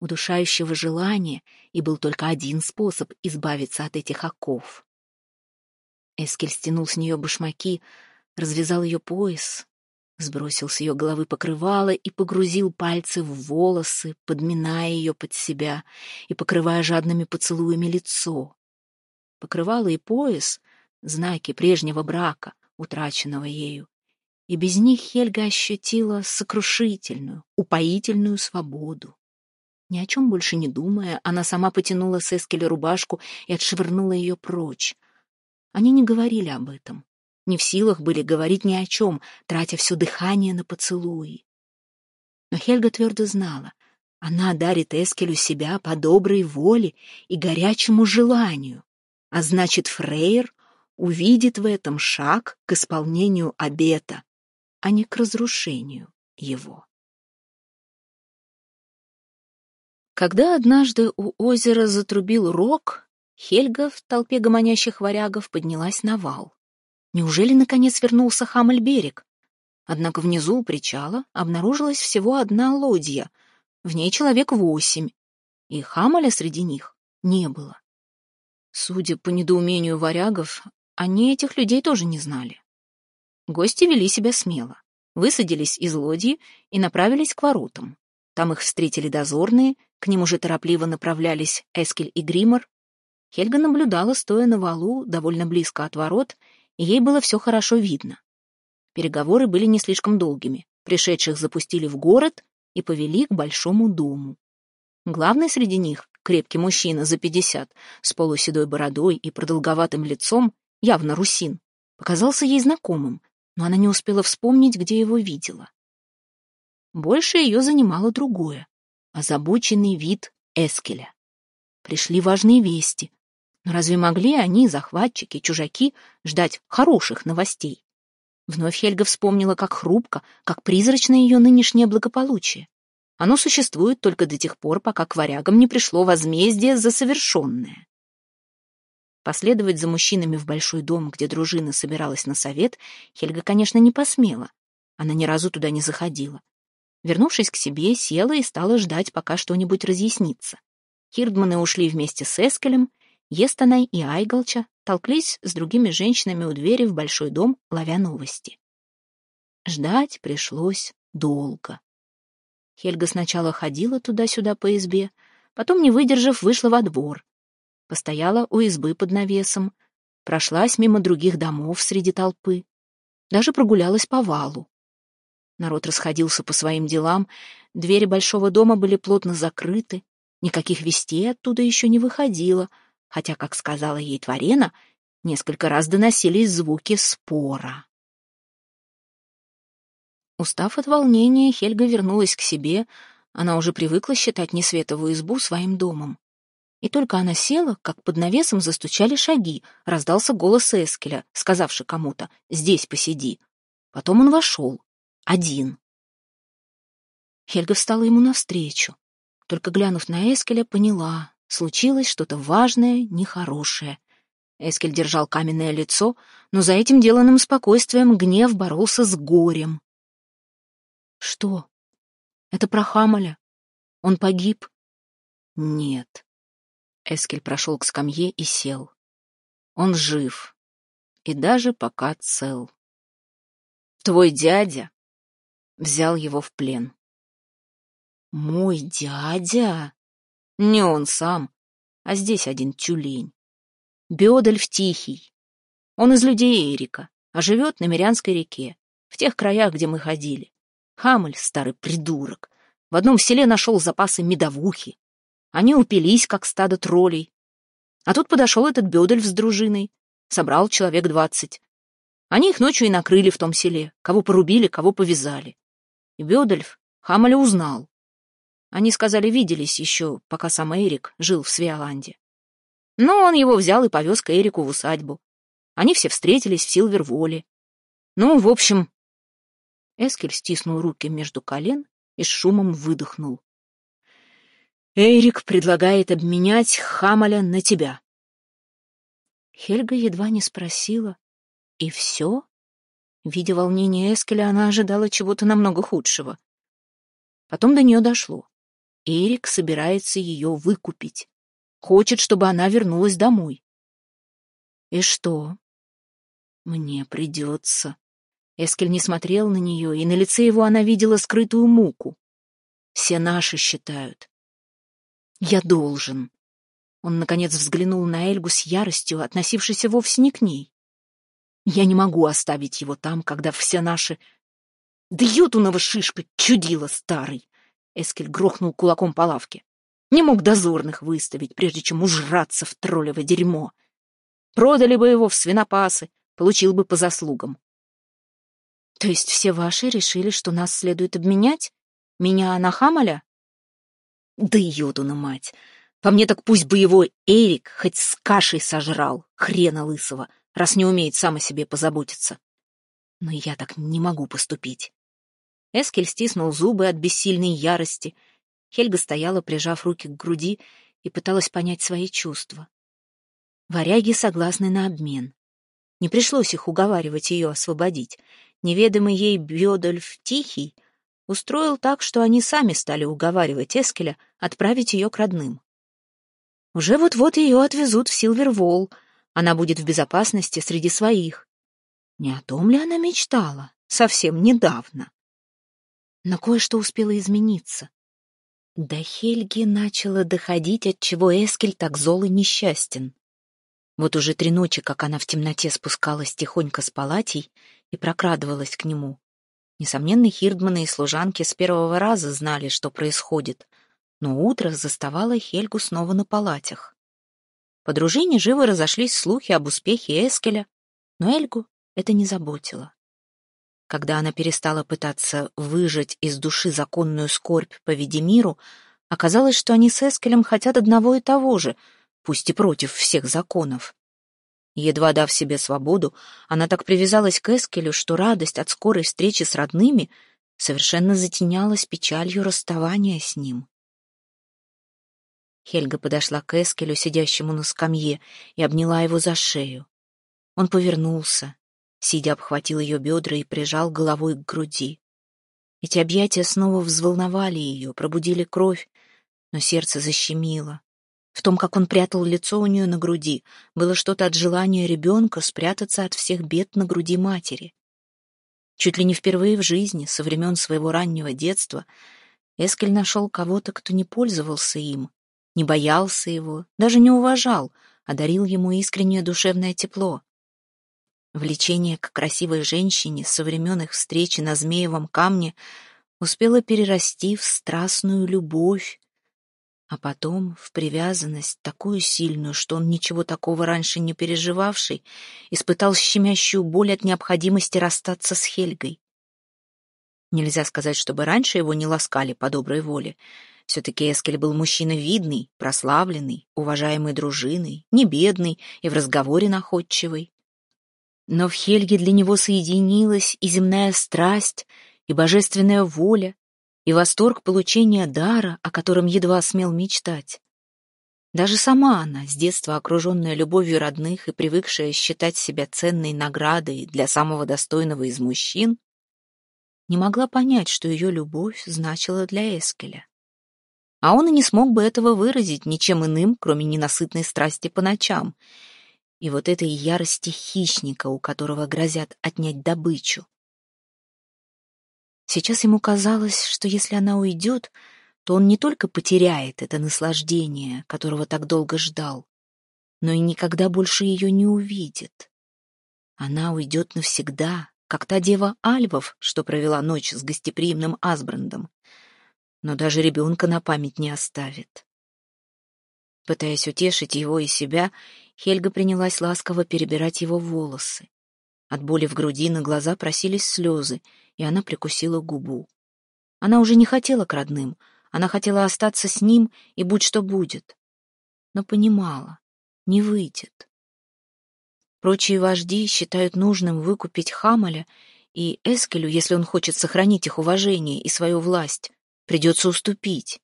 удушающего желания, и был только один способ избавиться от этих оков Эскель стянул с нее башмаки, развязал ее пояс, сбросил с ее головы покрывало и погрузил пальцы в волосы, подминая ее под себя и покрывая жадными поцелуями лицо. Покрывало и пояс — знаки прежнего брака, утраченного ею, и без них Хельга ощутила сокрушительную, упоительную свободу. Ни о чем больше не думая, она сама потянула с Эскеля рубашку и отшвырнула ее прочь. Они не говорили об этом. Не в силах были говорить ни о чем, тратя все дыхание на поцелуи. Но Хельга твердо знала, она дарит Эскелю себя по доброй воле и горячему желанию, а значит, Фрейр увидит в этом шаг к исполнению обета, а не к разрушению его. Когда однажды у озера затрубил рог, Хельга в толпе гомонящих варягов поднялась на вал. Неужели, наконец, вернулся Хамельберег? Однако внизу у причала обнаружилась всего одна лодья, в ней человек восемь, и Хамаля среди них не было. Судя по недоумению варягов, они этих людей тоже не знали. Гости вели себя смело, высадились из лодьи и направились к воротам. Там их встретили дозорные, к ним уже торопливо направлялись Эскель и Гримор. Хельга наблюдала, стоя на валу, довольно близко от ворот, и ей было все хорошо видно. Переговоры были не слишком долгими. Пришедших запустили в город и повели к большому дому. Главный среди них, крепкий мужчина за пятьдесят, с полуседой бородой и продолговатым лицом, явно русин, показался ей знакомым, но она не успела вспомнить, где его видела. Больше ее занимало другое — озабоченный вид Эскеля. Пришли важные вести, но разве могли они, захватчики, чужаки, ждать хороших новостей? Вновь Хельга вспомнила, как хрупко, как призрачно ее нынешнее благополучие. Оно существует только до тех пор, пока к варягам не пришло возмездие за совершенное. Последовать за мужчинами в большой дом, где дружина собиралась на совет, Хельга, конечно, не посмела. Она ни разу туда не заходила. Вернувшись к себе, села и стала ждать, пока что-нибудь разъяснится. Хирдманы ушли вместе с Эскелем, Естанай и Айгалча толклись с другими женщинами у двери в большой дом, ловя новости. Ждать пришлось долго. Хельга сначала ходила туда-сюда по избе, потом, не выдержав, вышла во двор. Постояла у избы под навесом, прошлась мимо других домов среди толпы, даже прогулялась по валу. Народ расходился по своим делам, двери большого дома были плотно закрыты, никаких вестей оттуда еще не выходило — хотя, как сказала ей Творена, несколько раз доносились звуки спора. Устав от волнения, Хельга вернулась к себе, она уже привыкла считать Несветовую избу своим домом. И только она села, как под навесом застучали шаги, раздался голос Эскеля, сказавший кому-то «Здесь посиди». Потом он вошел, один. Хельга встала ему навстречу. Только глянув на Эскеля, поняла, Случилось что-то важное, нехорошее. Эскель держал каменное лицо, но за этим деланным спокойствием гнев боролся с горем. «Что? Это про Хамаля? Он погиб?» «Нет». Эскель прошел к скамье и сел. «Он жив. И даже пока цел. Твой дядя взял его в плен». «Мой дядя?» Не он сам, а здесь один тюлень. Бедольф Тихий. Он из людей Эрика, а живет на Мирянской реке, в тех краях, где мы ходили. Хамель, старый придурок, в одном селе нашел запасы медовухи. Они упились, как стадо троллей. А тут подошел этот Бедольф с дружиной, собрал человек двадцать. Они их ночью и накрыли в том селе, кого порубили, кого повязали. И Бедольф Хамеля узнал. Они сказали, виделись еще, пока сам Эрик жил в Свиоланде. Но он его взял и повез к Эрику в усадьбу. Они все встретились в Силверволе. Ну, в общем... Эскель стиснул руки между колен и с шумом выдохнул. «Эрик предлагает обменять Хамаля на тебя». Хельга едва не спросила. «И все?» Видя волнение Эскеля, она ожидала чего-то намного худшего. Потом до нее дошло. Эрик собирается ее выкупить. Хочет, чтобы она вернулась домой. И что? Мне придется. Эскель не смотрел на нее, и на лице его она видела скрытую муку. Все наши считают. Я должен. Он, наконец, взглянул на Эльгу с яростью, относившейся вовсе не к ней. Я не могу оставить его там, когда все наши... Да ютунова шишка чудила старый! Эскель грохнул кулаком по лавке. Не мог дозорных выставить, прежде чем ужраться в троллево дерьмо. Продали бы его в свинопасы, получил бы по заслугам. То есть все ваши решили, что нас следует обменять? Меня на Хамаля? Да йодуна мать! По мне так пусть бы его Эрик хоть с кашей сожрал, хрена лысого, раз не умеет сам о себе позаботиться. Но я так не могу поступить. Эскель стиснул зубы от бессильной ярости. Хельга стояла, прижав руки к груди, и пыталась понять свои чувства. Варяги согласны на обмен. Не пришлось их уговаривать ее освободить. Неведомый ей Бьодольф Тихий устроил так, что они сами стали уговаривать Эскеля отправить ее к родным. Уже вот-вот ее отвезут в Силвервол, она будет в безопасности среди своих. Не о том ли она мечтала совсем недавно? Но кое-что успело измениться. До Хельги начало доходить, от чего Эскель так зол и несчастен. Вот уже три ночи, как она в темноте спускалась тихонько с палатей и прокрадывалась к нему. Несомненно, Хирдманы и служанки с первого раза знали, что происходит, но утро заставало Хельгу снова на палатях. По дружине живо разошлись слухи об успехе Эскеля, но Эльгу это не заботило. Когда она перестала пытаться выжать из души законную скорбь по Ведемиру, оказалось, что они с Эскелем хотят одного и того же, пусть и против всех законов. Едва дав себе свободу, она так привязалась к Эскелю, что радость от скорой встречи с родными совершенно затенялась печалью расставания с ним. Хельга подошла к Эскелю, сидящему на скамье, и обняла его за шею. Он повернулся, сидя обхватил ее бедра и прижал головой к груди. Эти объятия снова взволновали ее, пробудили кровь, но сердце защемило. В том, как он прятал лицо у нее на груди, было что-то от желания ребенка спрятаться от всех бед на груди матери. Чуть ли не впервые в жизни, со времен своего раннего детства, Эскель нашел кого-то, кто не пользовался им, не боялся его, даже не уважал, а дарил ему искреннее душевное тепло. Влечение к красивой женщине со времен их встречи на Змеевом камне успело перерасти в страстную любовь, а потом в привязанность такую сильную, что он, ничего такого раньше не переживавший, испытал щемящую боль от необходимости расстаться с Хельгой. Нельзя сказать, чтобы раньше его не ласкали по доброй воле. Все-таки Эскель был мужчина видный, прославленный, уважаемый дружиной, не бедный и в разговоре находчивый. Но в Хельге для него соединилась и земная страсть, и божественная воля, и восторг получения дара, о котором едва смел мечтать. Даже сама она, с детства окруженная любовью родных и привыкшая считать себя ценной наградой для самого достойного из мужчин, не могла понять, что ее любовь значила для Эскеля. А он и не смог бы этого выразить ничем иным, кроме ненасытной страсти по ночам и вот этой ярости хищника, у которого грозят отнять добычу. Сейчас ему казалось, что если она уйдет, то он не только потеряет это наслаждение, которого так долго ждал, но и никогда больше ее не увидит. Она уйдет навсегда, как та дева Альвов, что провела ночь с гостеприимным Асбрандом, но даже ребенка на память не оставит. Пытаясь утешить его и себя, Хельга принялась ласково перебирать его волосы. От боли в груди на глаза просились слезы, и она прикусила губу. Она уже не хотела к родным, она хотела остаться с ним и будь что будет. Но понимала, не выйдет. Прочие вожди считают нужным выкупить Хамаля, и Эскелю, если он хочет сохранить их уважение и свою власть, придется уступить.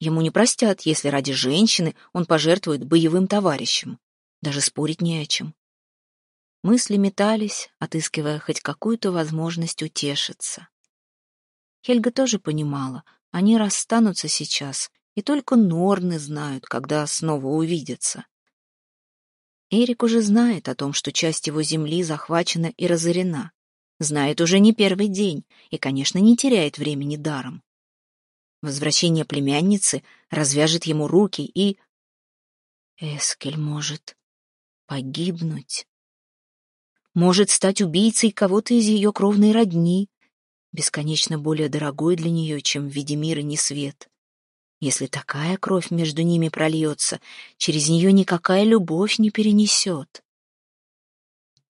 Ему не простят, если ради женщины он пожертвует боевым товарищем. Даже спорить не о чем. Мысли метались, отыскивая хоть какую-то возможность утешиться. Хельга тоже понимала, они расстанутся сейчас, и только Норны знают, когда снова увидятся. Эрик уже знает о том, что часть его земли захвачена и разорена. Знает уже не первый день и, конечно, не теряет времени даром. Возвращение племянницы развяжет ему руки и... Эскель может погибнуть может стать убийцей кого-то из ее кровной родни, бесконечно более дорогой для нее, чем в виде мира не свет. Если такая кровь между ними прольется, через нее никакая любовь не перенесет.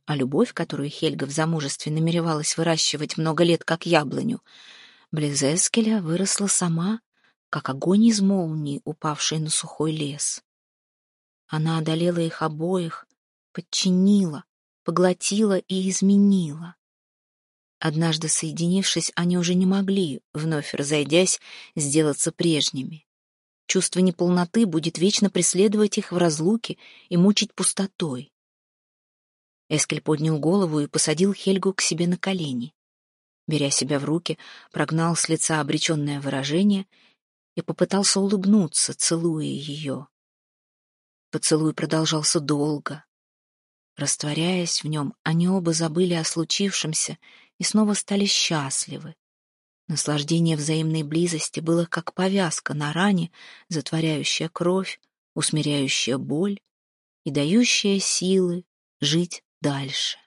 а любовь, которую Хельга в замужестве намеревалась выращивать много лет как яблоню, близ Эскеля выросла сама, как огонь из молнии, упавший на сухой лес. Она одолела их обоих, подчинила, поглотила и изменила. Однажды соединившись, они уже не могли, вновь разойдясь, сделаться прежними. Чувство неполноты будет вечно преследовать их в разлуке и мучить пустотой. Эскель поднял голову и посадил Хельгу к себе на колени. Беря себя в руки, прогнал с лица обреченное выражение и попытался улыбнуться, целуя ее. Поцелуй продолжался долго. Растворяясь в нем, они оба забыли о случившемся и снова стали счастливы. Наслаждение взаимной близости было как повязка на ране, затворяющая кровь, усмиряющая боль и дающая силы жить дальше.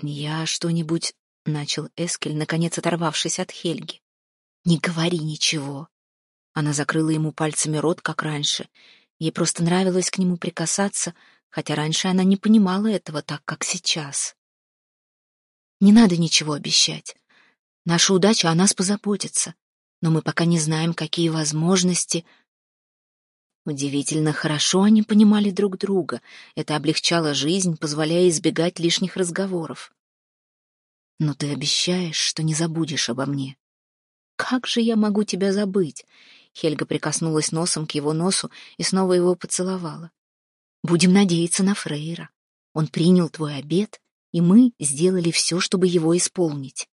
«Я что-нибудь...» — начал Эскель, наконец оторвавшись от Хельги. «Не говори ничего». Она закрыла ему пальцами рот, как раньше. Ей просто нравилось к нему прикасаться, хотя раньше она не понимала этого так, как сейчас. Не надо ничего обещать. Наша удача о нас позаботится, но мы пока не знаем, какие возможности... Удивительно хорошо они понимали друг друга. Это облегчало жизнь, позволяя избегать лишних разговоров. Но ты обещаешь, что не забудешь обо мне. Как же я могу тебя забыть? Хельга прикоснулась носом к его носу и снова его поцеловала. Будем надеяться на Фрейра. Он принял твой обет и мы сделали все, чтобы его исполнить.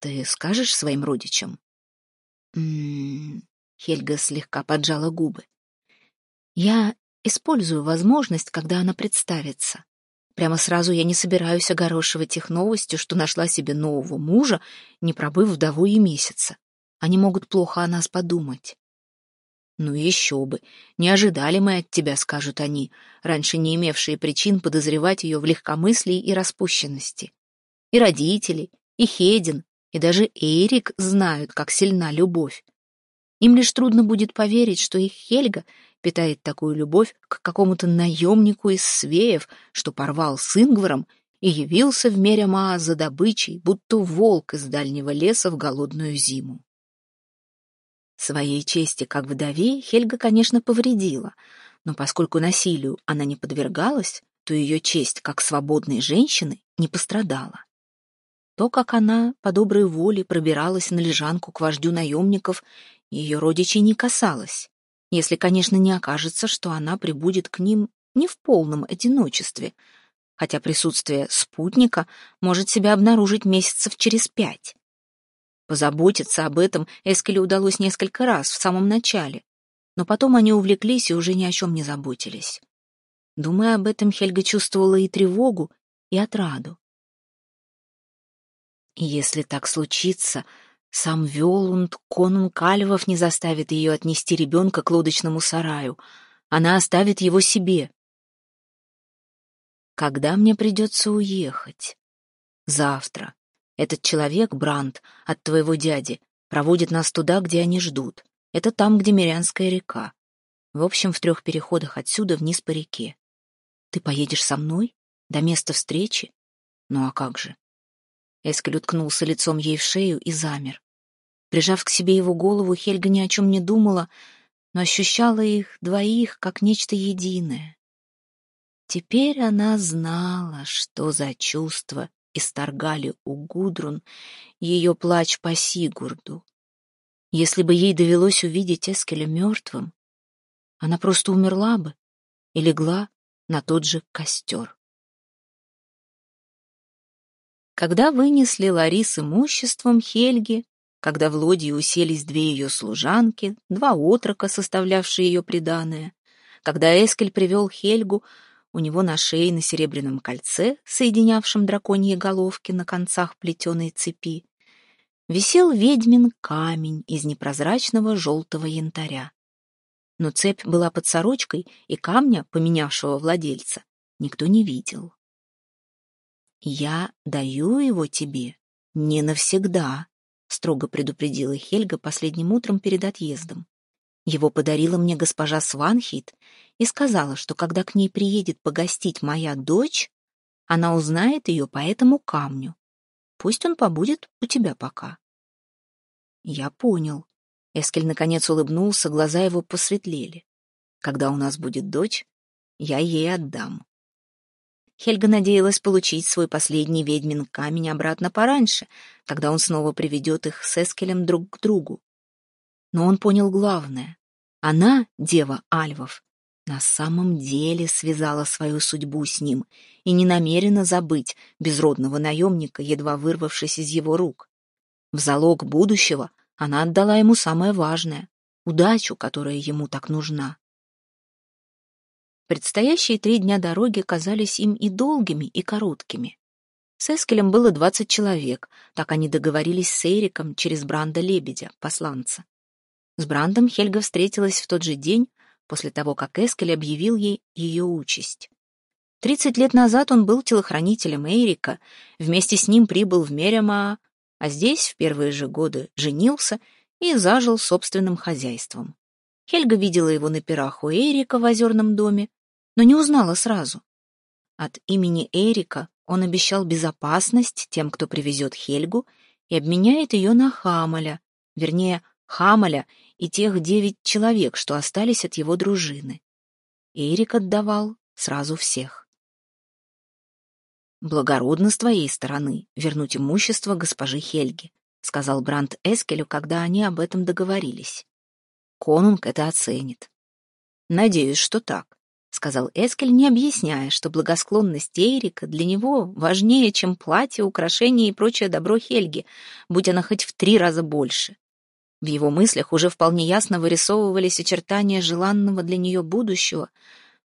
Ты скажешь своим родичам? М -м -м, Хельга слегка поджала губы. Я использую возможность, когда она представится. Прямо сразу я не собираюсь огорошивать их новостью, что нашла себе нового мужа, не пробыв вдовой и месяца. Они могут плохо о нас подумать. «Ну еще бы! Не ожидали мы от тебя», — скажут они, раньше не имевшие причин подозревать ее в легкомыслии и распущенности. И родители, и Хедин, и даже Эрик знают, как сильна любовь. Им лишь трудно будет поверить, что их Хельга питает такую любовь к какому-то наемнику из Свеев, что порвал с Ингваром и явился в Мерямаа за добычей, будто волк из дальнего леса в голодную зиму. Своей чести как вдове Хельга, конечно, повредила, но поскольку насилию она не подвергалась, то ее честь как свободной женщины не пострадала. То, как она по доброй воле пробиралась на лежанку к вождю наемников, ее родичей не касалось, если, конечно, не окажется, что она прибудет к ним не в полном одиночестве, хотя присутствие спутника может себя обнаружить месяцев через пять. Позаботиться об этом Эскеле удалось несколько раз в самом начале, но потом они увлеклись и уже ни о чем не заботились. Думая об этом, Хельга чувствовала и тревогу, и отраду. Если так случится, сам Виолунд Конун Кальвов не заставит ее отнести ребенка к лодочному сараю. Она оставит его себе. Когда мне придется уехать? Завтра. Этот человек, Бранд, от твоего дяди, проводит нас туда, где они ждут. Это там, где Мирянская река. В общем, в трех переходах отсюда вниз по реке. Ты поедешь со мной? До места встречи? Ну а как же? Эскель уткнулся лицом ей в шею и замер. Прижав к себе его голову, Хельга ни о чем не думала, но ощущала их двоих как нечто единое. Теперь она знала, что за чувство исторгали у Гудрун ее плач по Сигурду. Если бы ей довелось увидеть Эскеля мертвым, она просто умерла бы и легла на тот же костер. Когда вынесли Ларис имуществом Хельги, когда в лодье уселись две ее служанки, два отрока, составлявшие ее приданое, когда Эскель привел Хельгу у него на шее на серебряном кольце, соединявшем драконьи головки на концах плетеной цепи, висел ведьмин камень из непрозрачного желтого янтаря. Но цепь была под сорочкой, и камня, поменявшего владельца, никто не видел. «Я даю его тебе не навсегда», — строго предупредила Хельга последним утром перед отъездом. Его подарила мне госпожа Сванхит и сказала, что когда к ней приедет погостить моя дочь, она узнает ее по этому камню. Пусть он побудет у тебя пока. Я понял. Эскель наконец улыбнулся, глаза его посветлели. Когда у нас будет дочь, я ей отдам. Хельга надеялась получить свой последний ведьмин камень обратно пораньше, когда он снова приведет их с Эскелем друг к другу. Но он понял главное. Она, дева Альвов, на самом деле связала свою судьбу с ним и не намерена забыть безродного наемника, едва вырвавшись из его рук. В залог будущего она отдала ему самое важное — удачу, которая ему так нужна. Предстоящие три дня дороги казались им и долгими, и короткими. С Эскелем было двадцать человек, так они договорились с Эриком через Бранда-лебедя, посланца. С Брандом Хельга встретилась в тот же день, после того, как Эскель объявил ей ее участь. Тридцать лет назад он был телохранителем Эрика, вместе с ним прибыл в Мерема, а здесь в первые же годы женился и зажил собственным хозяйством. Хельга видела его на пирах у Эрика в озерном доме, но не узнала сразу. От имени Эрика он обещал безопасность тем, кто привезет Хельгу, и обменяет ее на Хамаля, вернее, Хамаля и тех девять человек, что остались от его дружины. Эрик отдавал сразу всех. «Благородно с твоей стороны вернуть имущество госпожи Хельги», сказал Бранд Эскелю, когда они об этом договорились. «Конунг это оценит». «Надеюсь, что так. — сказал Эскель, не объясняя, что благосклонность Эрика для него важнее, чем платье, украшения и прочее добро Хельги, будь она хоть в три раза больше. В его мыслях уже вполне ясно вырисовывались очертания желанного для нее будущего,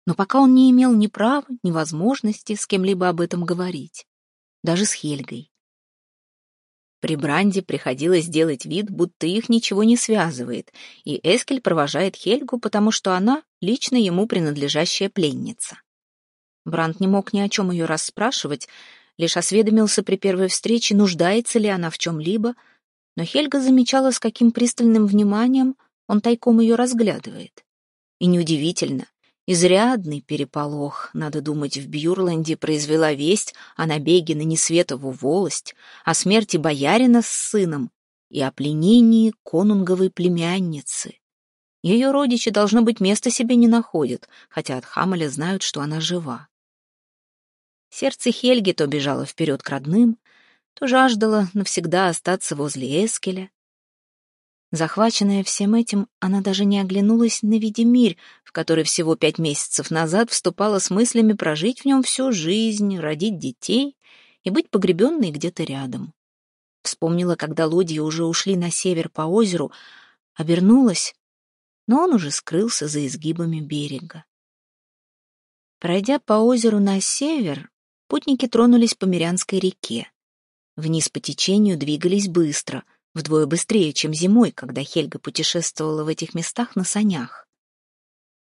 но пока он не имел ни права, ни возможности с кем-либо об этом говорить, даже с Хельгой. При Бранде приходилось делать вид, будто их ничего не связывает, и Эскель провожает Хельгу, потому что она — лично ему принадлежащая пленница. Бранд не мог ни о чем ее расспрашивать, лишь осведомился при первой встрече, нуждается ли она в чем-либо, но Хельга замечала, с каким пристальным вниманием он тайком ее разглядывает. И неудивительно, Изрядный переполох, надо думать, в Бьюрланде произвела весть о набеге на Несветову волость, о смерти боярина с сыном и о пленении конунговой племянницы. Ее родичи, должно быть, места себе не находят, хотя от Хамаля знают, что она жива. Сердце Хельги то бежало вперед к родным, то жаждало навсегда остаться возле Эскеля, Захваченная всем этим, она даже не оглянулась на Ведемирь, в который всего пять месяцев назад вступала с мыслями прожить в нем всю жизнь, родить детей и быть погребенной где-то рядом. Вспомнила, когда лодьи уже ушли на север по озеру, обернулась, но он уже скрылся за изгибами берега. Пройдя по озеру на север, путники тронулись по Мирянской реке. Вниз по течению двигались быстро — вдвое быстрее, чем зимой, когда Хельга путешествовала в этих местах на санях.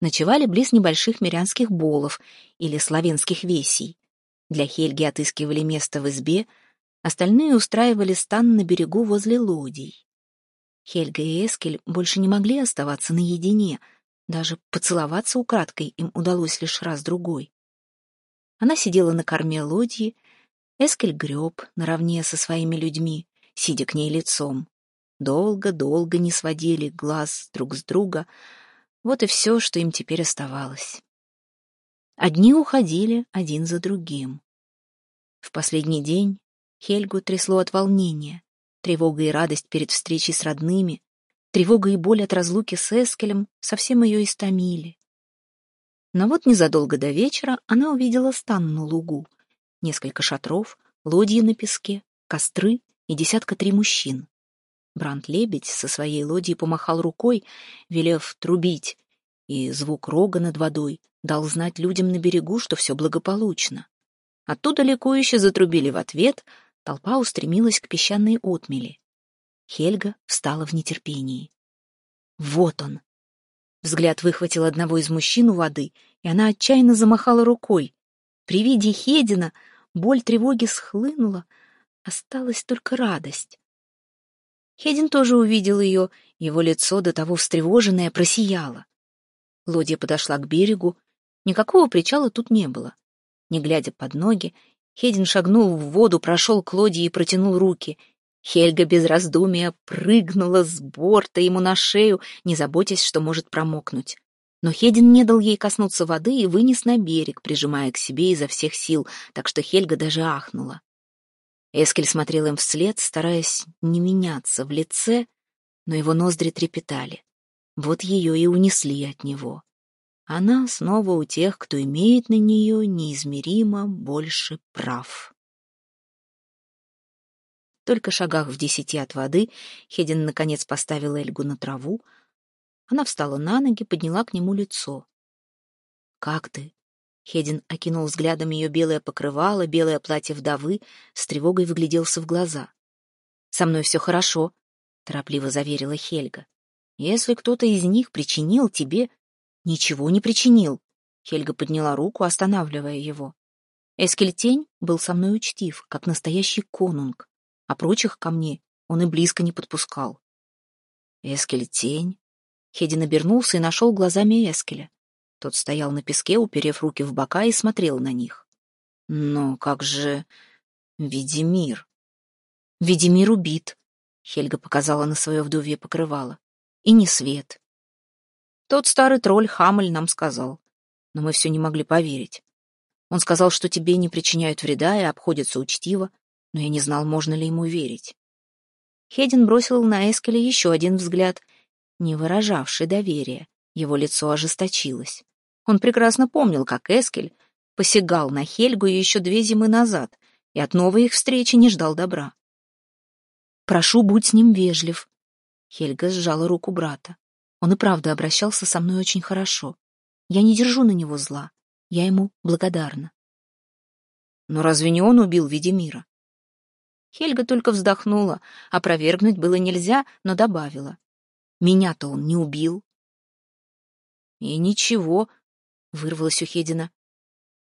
Ночевали близ небольших мирянских болов или славянских весей. Для Хельги отыскивали место в избе, остальные устраивали стан на берегу возле лодий. Хельга и Эскель больше не могли оставаться наедине, даже поцеловаться украдкой им удалось лишь раз-другой. Она сидела на корме лодьи, Эскель греб наравне со своими людьми, сидя к ней лицом. Долго-долго не сводили глаз друг с друга. Вот и все, что им теперь оставалось. Одни уходили один за другим. В последний день Хельгу трясло от волнения, тревога и радость перед встречей с родными, тревога и боль от разлуки с Эскелем совсем ее истомили. Но вот незадолго до вечера она увидела стан на лугу, несколько шатров, лодьи на песке, костры и десятка три мужчин. Бранд-лебедь со своей лодьей помахал рукой, велев трубить, и звук рога над водой дал знать людям на берегу, что все благополучно. Оттуда ликующе затрубили в ответ, толпа устремилась к песчаной отмели. Хельга встала в нетерпении. Вот он! Взгляд выхватил одного из мужчин у воды, и она отчаянно замахала рукой. При виде Хедина боль тревоги схлынула, Осталась только радость. Хедин тоже увидел ее, его лицо, до того встревоженное, просияло. Лодья подошла к берегу. Никакого причала тут не было. Не глядя под ноги, Хедин шагнул в воду, прошел к лодье и протянул руки. Хельга без раздумия прыгнула с борта ему на шею, не заботясь, что может промокнуть. Но Хедин не дал ей коснуться воды и вынес на берег, прижимая к себе изо всех сил, так что Хельга даже ахнула. Эскель смотрел им вслед, стараясь не меняться в лице, но его ноздри трепетали. Вот ее и унесли от него. Она снова у тех, кто имеет на нее неизмеримо больше прав. Только шагах в десяти от воды Хедин наконец поставил Эльгу на траву. Она встала на ноги, подняла к нему лицо. «Как ты?» Хедин окинул взглядом ее белое покрывало, белое платье вдовы, с тревогой выгляделся в глаза. «Со мной все хорошо», — торопливо заверила Хельга. «Если кто-то из них причинил тебе...» «Ничего не причинил», — Хельга подняла руку, останавливая его. Эскельтень был со мной учтив, как настоящий конунг, а прочих ко мне он и близко не подпускал. «Эскельтень?» Хедин обернулся и нашел глазами Эскеля. Тот стоял на песке, уперев руки в бока и смотрел на них. «Но как же... Ведимир?» «Ведимир убит», — Хельга показала на свое вдовье покрывало. «И не свет». Тот старый тролль Хамель нам сказал, но мы все не могли поверить. Он сказал, что тебе не причиняют вреда и обходятся учтиво, но я не знал, можно ли ему верить. Хедин бросил на Эскеля еще один взгляд, не выражавший доверия. Его лицо ожесточилось. Он прекрасно помнил, как Эскель посягал на Хельгу еще две зимы назад и от новой их встречи не ждал добра. «Прошу, будь с ним вежлив». Хельга сжала руку брата. Он и правда обращался со мной очень хорошо. Я не держу на него зла. Я ему благодарна. Но разве не он убил Ведемира? Хельга только вздохнула. Опровергнуть было нельзя, но добавила. Меня-то он не убил. «И ничего», — вырвалось у Хедина.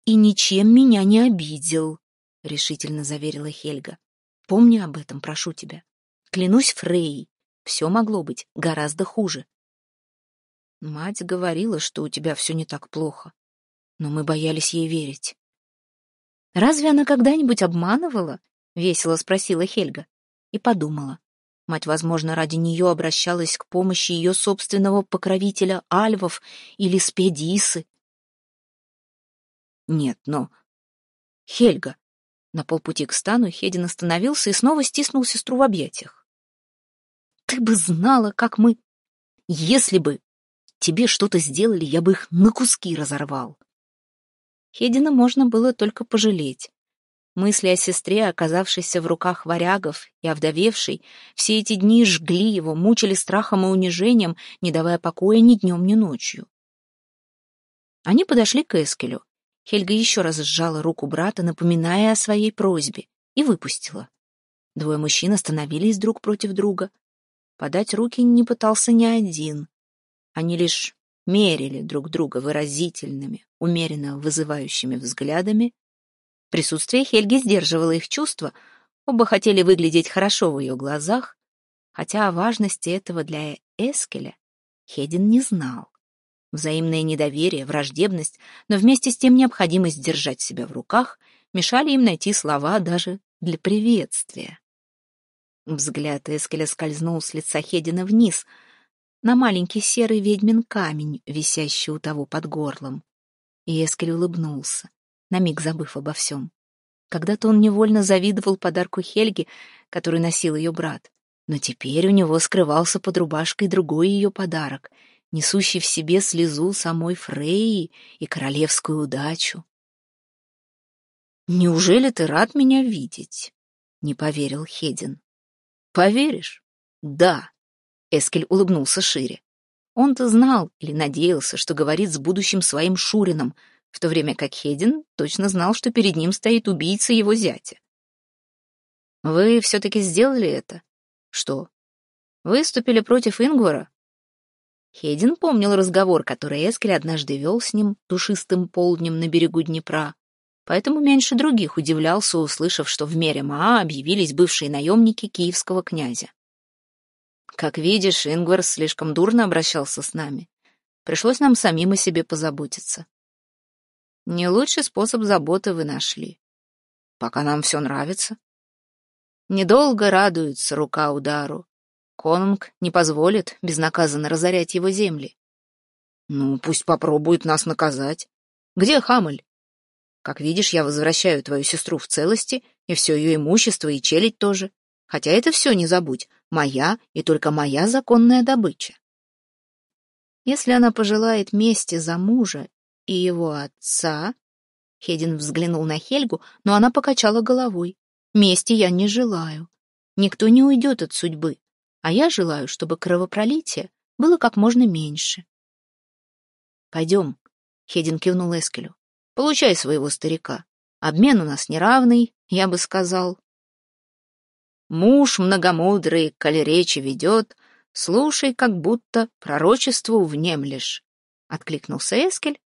«И ничем меня не обидел», — решительно заверила Хельга. «Помни об этом, прошу тебя. Клянусь Фрей, все могло быть гораздо хуже». Мать говорила, что у тебя все не так плохо, но мы боялись ей верить. «Разве она когда-нибудь обманывала?» — весело спросила Хельга и подумала. Мать, возможно, ради нее обращалась к помощи ее собственного покровителя Альвов или Спедисы. Нет, но... Хельга. На полпути к стану Хедин остановился и снова стиснул сестру в объятиях. Ты бы знала, как мы... Если бы тебе что-то сделали, я бы их на куски разорвал. Хедина можно было только пожалеть. Мысли о сестре, оказавшейся в руках варягов и овдовевшей, все эти дни жгли его, мучили страхом и унижением, не давая покоя ни днем, ни ночью. Они подошли к Эскелю. Хельга еще раз сжала руку брата, напоминая о своей просьбе, и выпустила. Двое мужчин остановились друг против друга. Подать руки не пытался ни один. Они лишь мерили друг друга выразительными, умеренно вызывающими взглядами Присутствие Хельги сдерживало их чувства, оба хотели выглядеть хорошо в ее глазах, хотя о важности этого для Эскеля Хедин не знал. Взаимное недоверие, враждебность, но вместе с тем необходимость держать себя в руках мешали им найти слова даже для приветствия. Взгляд Эскеля скользнул с лица Хедина вниз, на маленький серый ведьмин камень, висящий у того под горлом. И Эскель улыбнулся на миг забыв обо всем. Когда-то он невольно завидовал подарку Хельги, который носил ее брат. Но теперь у него скрывался под рубашкой другой ее подарок, несущий в себе слезу самой Фрейи и королевскую удачу. «Неужели ты рад меня видеть?» — не поверил Хедин. «Поверишь?» «Да», — Эскель улыбнулся шире. Он-то знал или надеялся, что говорит с будущим своим Шурином, в то время как Хедин точно знал, что перед ним стоит убийца его зятя. «Вы все-таки сделали это? Что? Выступили против Ингвара?» Хедин помнил разговор, который Эскель однажды вел с ним душистым полднем на берегу Днепра, поэтому меньше других удивлялся, услышав, что в мере Маа объявились бывшие наемники киевского князя. Как видишь, Ингвар слишком дурно обращался с нами. Пришлось нам самим о себе позаботиться. Не лучший способ заботы вы нашли. Пока нам все нравится. Недолго радуется рука удару. Конунг не позволит безнаказанно разорять его земли. Ну, пусть попробует нас наказать. Где Хамель? Как видишь, я возвращаю твою сестру в целости, и все ее имущество, и челядь тоже. Хотя это все, не забудь, моя и только моя законная добыча. Если она пожелает мести за мужа и его отца... Хедин взглянул на Хельгу, но она покачала головой. Мести я не желаю. Никто не уйдет от судьбы, а я желаю, чтобы кровопролитие было как можно меньше. Пойдем, Хедин кивнул Эскелю. Получай своего старика. Обмен у нас неравный, я бы сказал. Муж многомудрый, коли речи ведет, слушай, как будто пророчеству внемлешь. Откликнулся Эскель,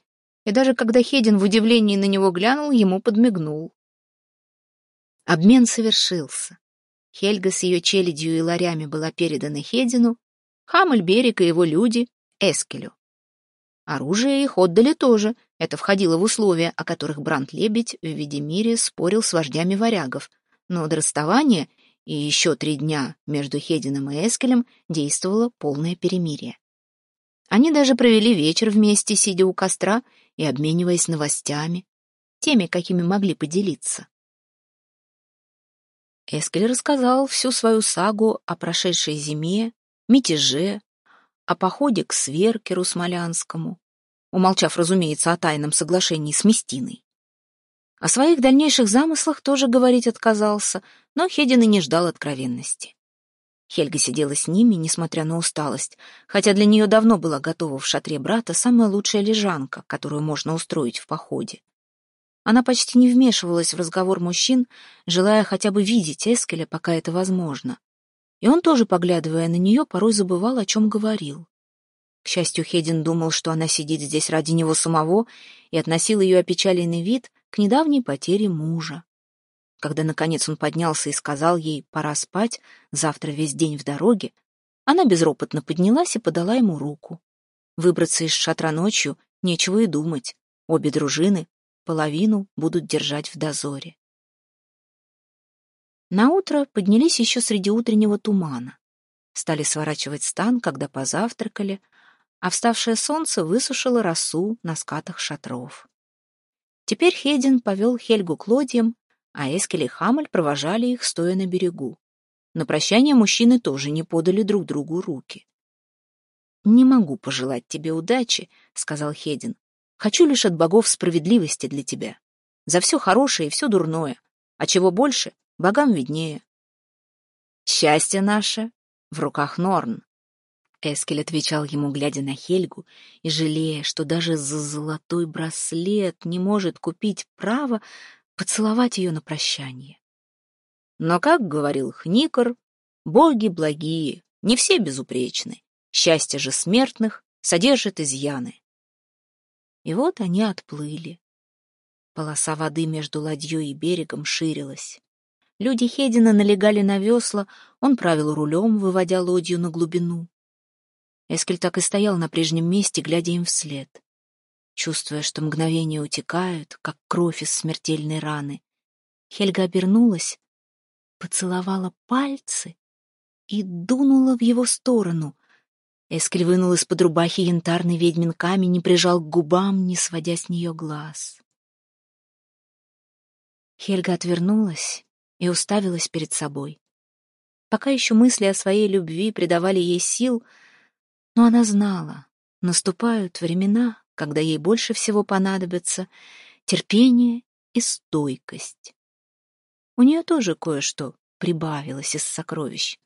и даже когда Хедин в удивлении на него глянул, ему подмигнул. Обмен совершился. Хельга с ее челядью и ларями была передана Хедину, Хамельберик и его люди — Эскелю. Оружие их отдали тоже, это входило в условия, о которых Бранд-Лебедь в виде мире спорил с вождями варягов, но до расставания и еще три дня между Хедином и Эскелем действовало полное перемирие. Они даже провели вечер вместе, сидя у костра и обмениваясь новостями, теми, какими могли поделиться. Эскель рассказал всю свою сагу о прошедшей зиме, мятеже, о походе к Сверкеру Смолянскому, умолчав, разумеется, о тайном соглашении с Местиной. О своих дальнейших замыслах тоже говорить отказался, но Хедин и не ждал откровенности. Хельга сидела с ними, несмотря на усталость, хотя для нее давно была готова в шатре брата самая лучшая лежанка, которую можно устроить в походе. Она почти не вмешивалась в разговор мужчин, желая хотя бы видеть Эскеля, пока это возможно. И он тоже, поглядывая на нее, порой забывал, о чем говорил. К счастью, Хедин думал, что она сидит здесь ради него самого, и относил ее опечаленный вид к недавней потере мужа. Когда, наконец, он поднялся и сказал ей «пора спать, завтра весь день в дороге», она безропотно поднялась и подала ему руку. Выбраться из шатра ночью нечего и думать. Обе дружины половину будут держать в дозоре. На утро поднялись еще среди утреннего тумана. Стали сворачивать стан, когда позавтракали, а вставшее солнце высушило росу на скатах шатров. Теперь Хедин повел Хельгу к лодьям, а Эскель и Хамель провожали их, стоя на берегу. На прощание мужчины тоже не подали друг другу руки. «Не могу пожелать тебе удачи», — сказал Хедин. Хочу лишь от богов справедливости для тебя. За все хорошее и все дурное. А чего больше, богам виднее. Счастье наше в руках Норн. Эскель отвечал ему, глядя на Хельгу, и жалея, что даже за золотой браслет не может купить право поцеловать ее на прощание. Но, как говорил Хникор, боги благие, не все безупречны. Счастье же смертных содержит изъяны. И вот они отплыли. Полоса воды между ладьей и берегом ширилась. Люди Хедина налегали на весла, он правил рулем, выводя лодью на глубину. Эскель так и стоял на прежнем месте, глядя им вслед. Чувствуя, что мгновения утекают, как кровь из смертельной раны, Хельга обернулась, поцеловала пальцы и дунула в его сторону, Эскель вынул из-под рубахи янтарный ведьмин камень и прижал к губам, не сводя с нее глаз. Хельга отвернулась и уставилась перед собой. Пока еще мысли о своей любви придавали ей сил, но она знала, наступают времена, когда ей больше всего понадобятся терпение и стойкость. У нее тоже кое-что прибавилось из сокровищ.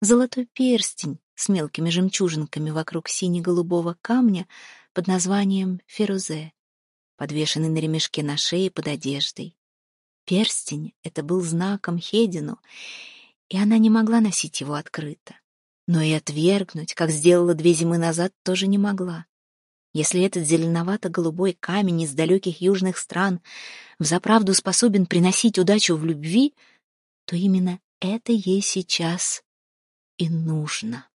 Золотой перстень, с мелкими жемчужинками вокруг сине-голубого камня под названием ферузе, подвешенный на ремешке на шее под одеждой. Перстень — это был знаком Хедину, и она не могла носить его открыто. Но и отвергнуть, как сделала две зимы назад, тоже не могла. Если этот зеленовато-голубой камень из далеких южных стран взаправду способен приносить удачу в любви, то именно это ей сейчас и нужно.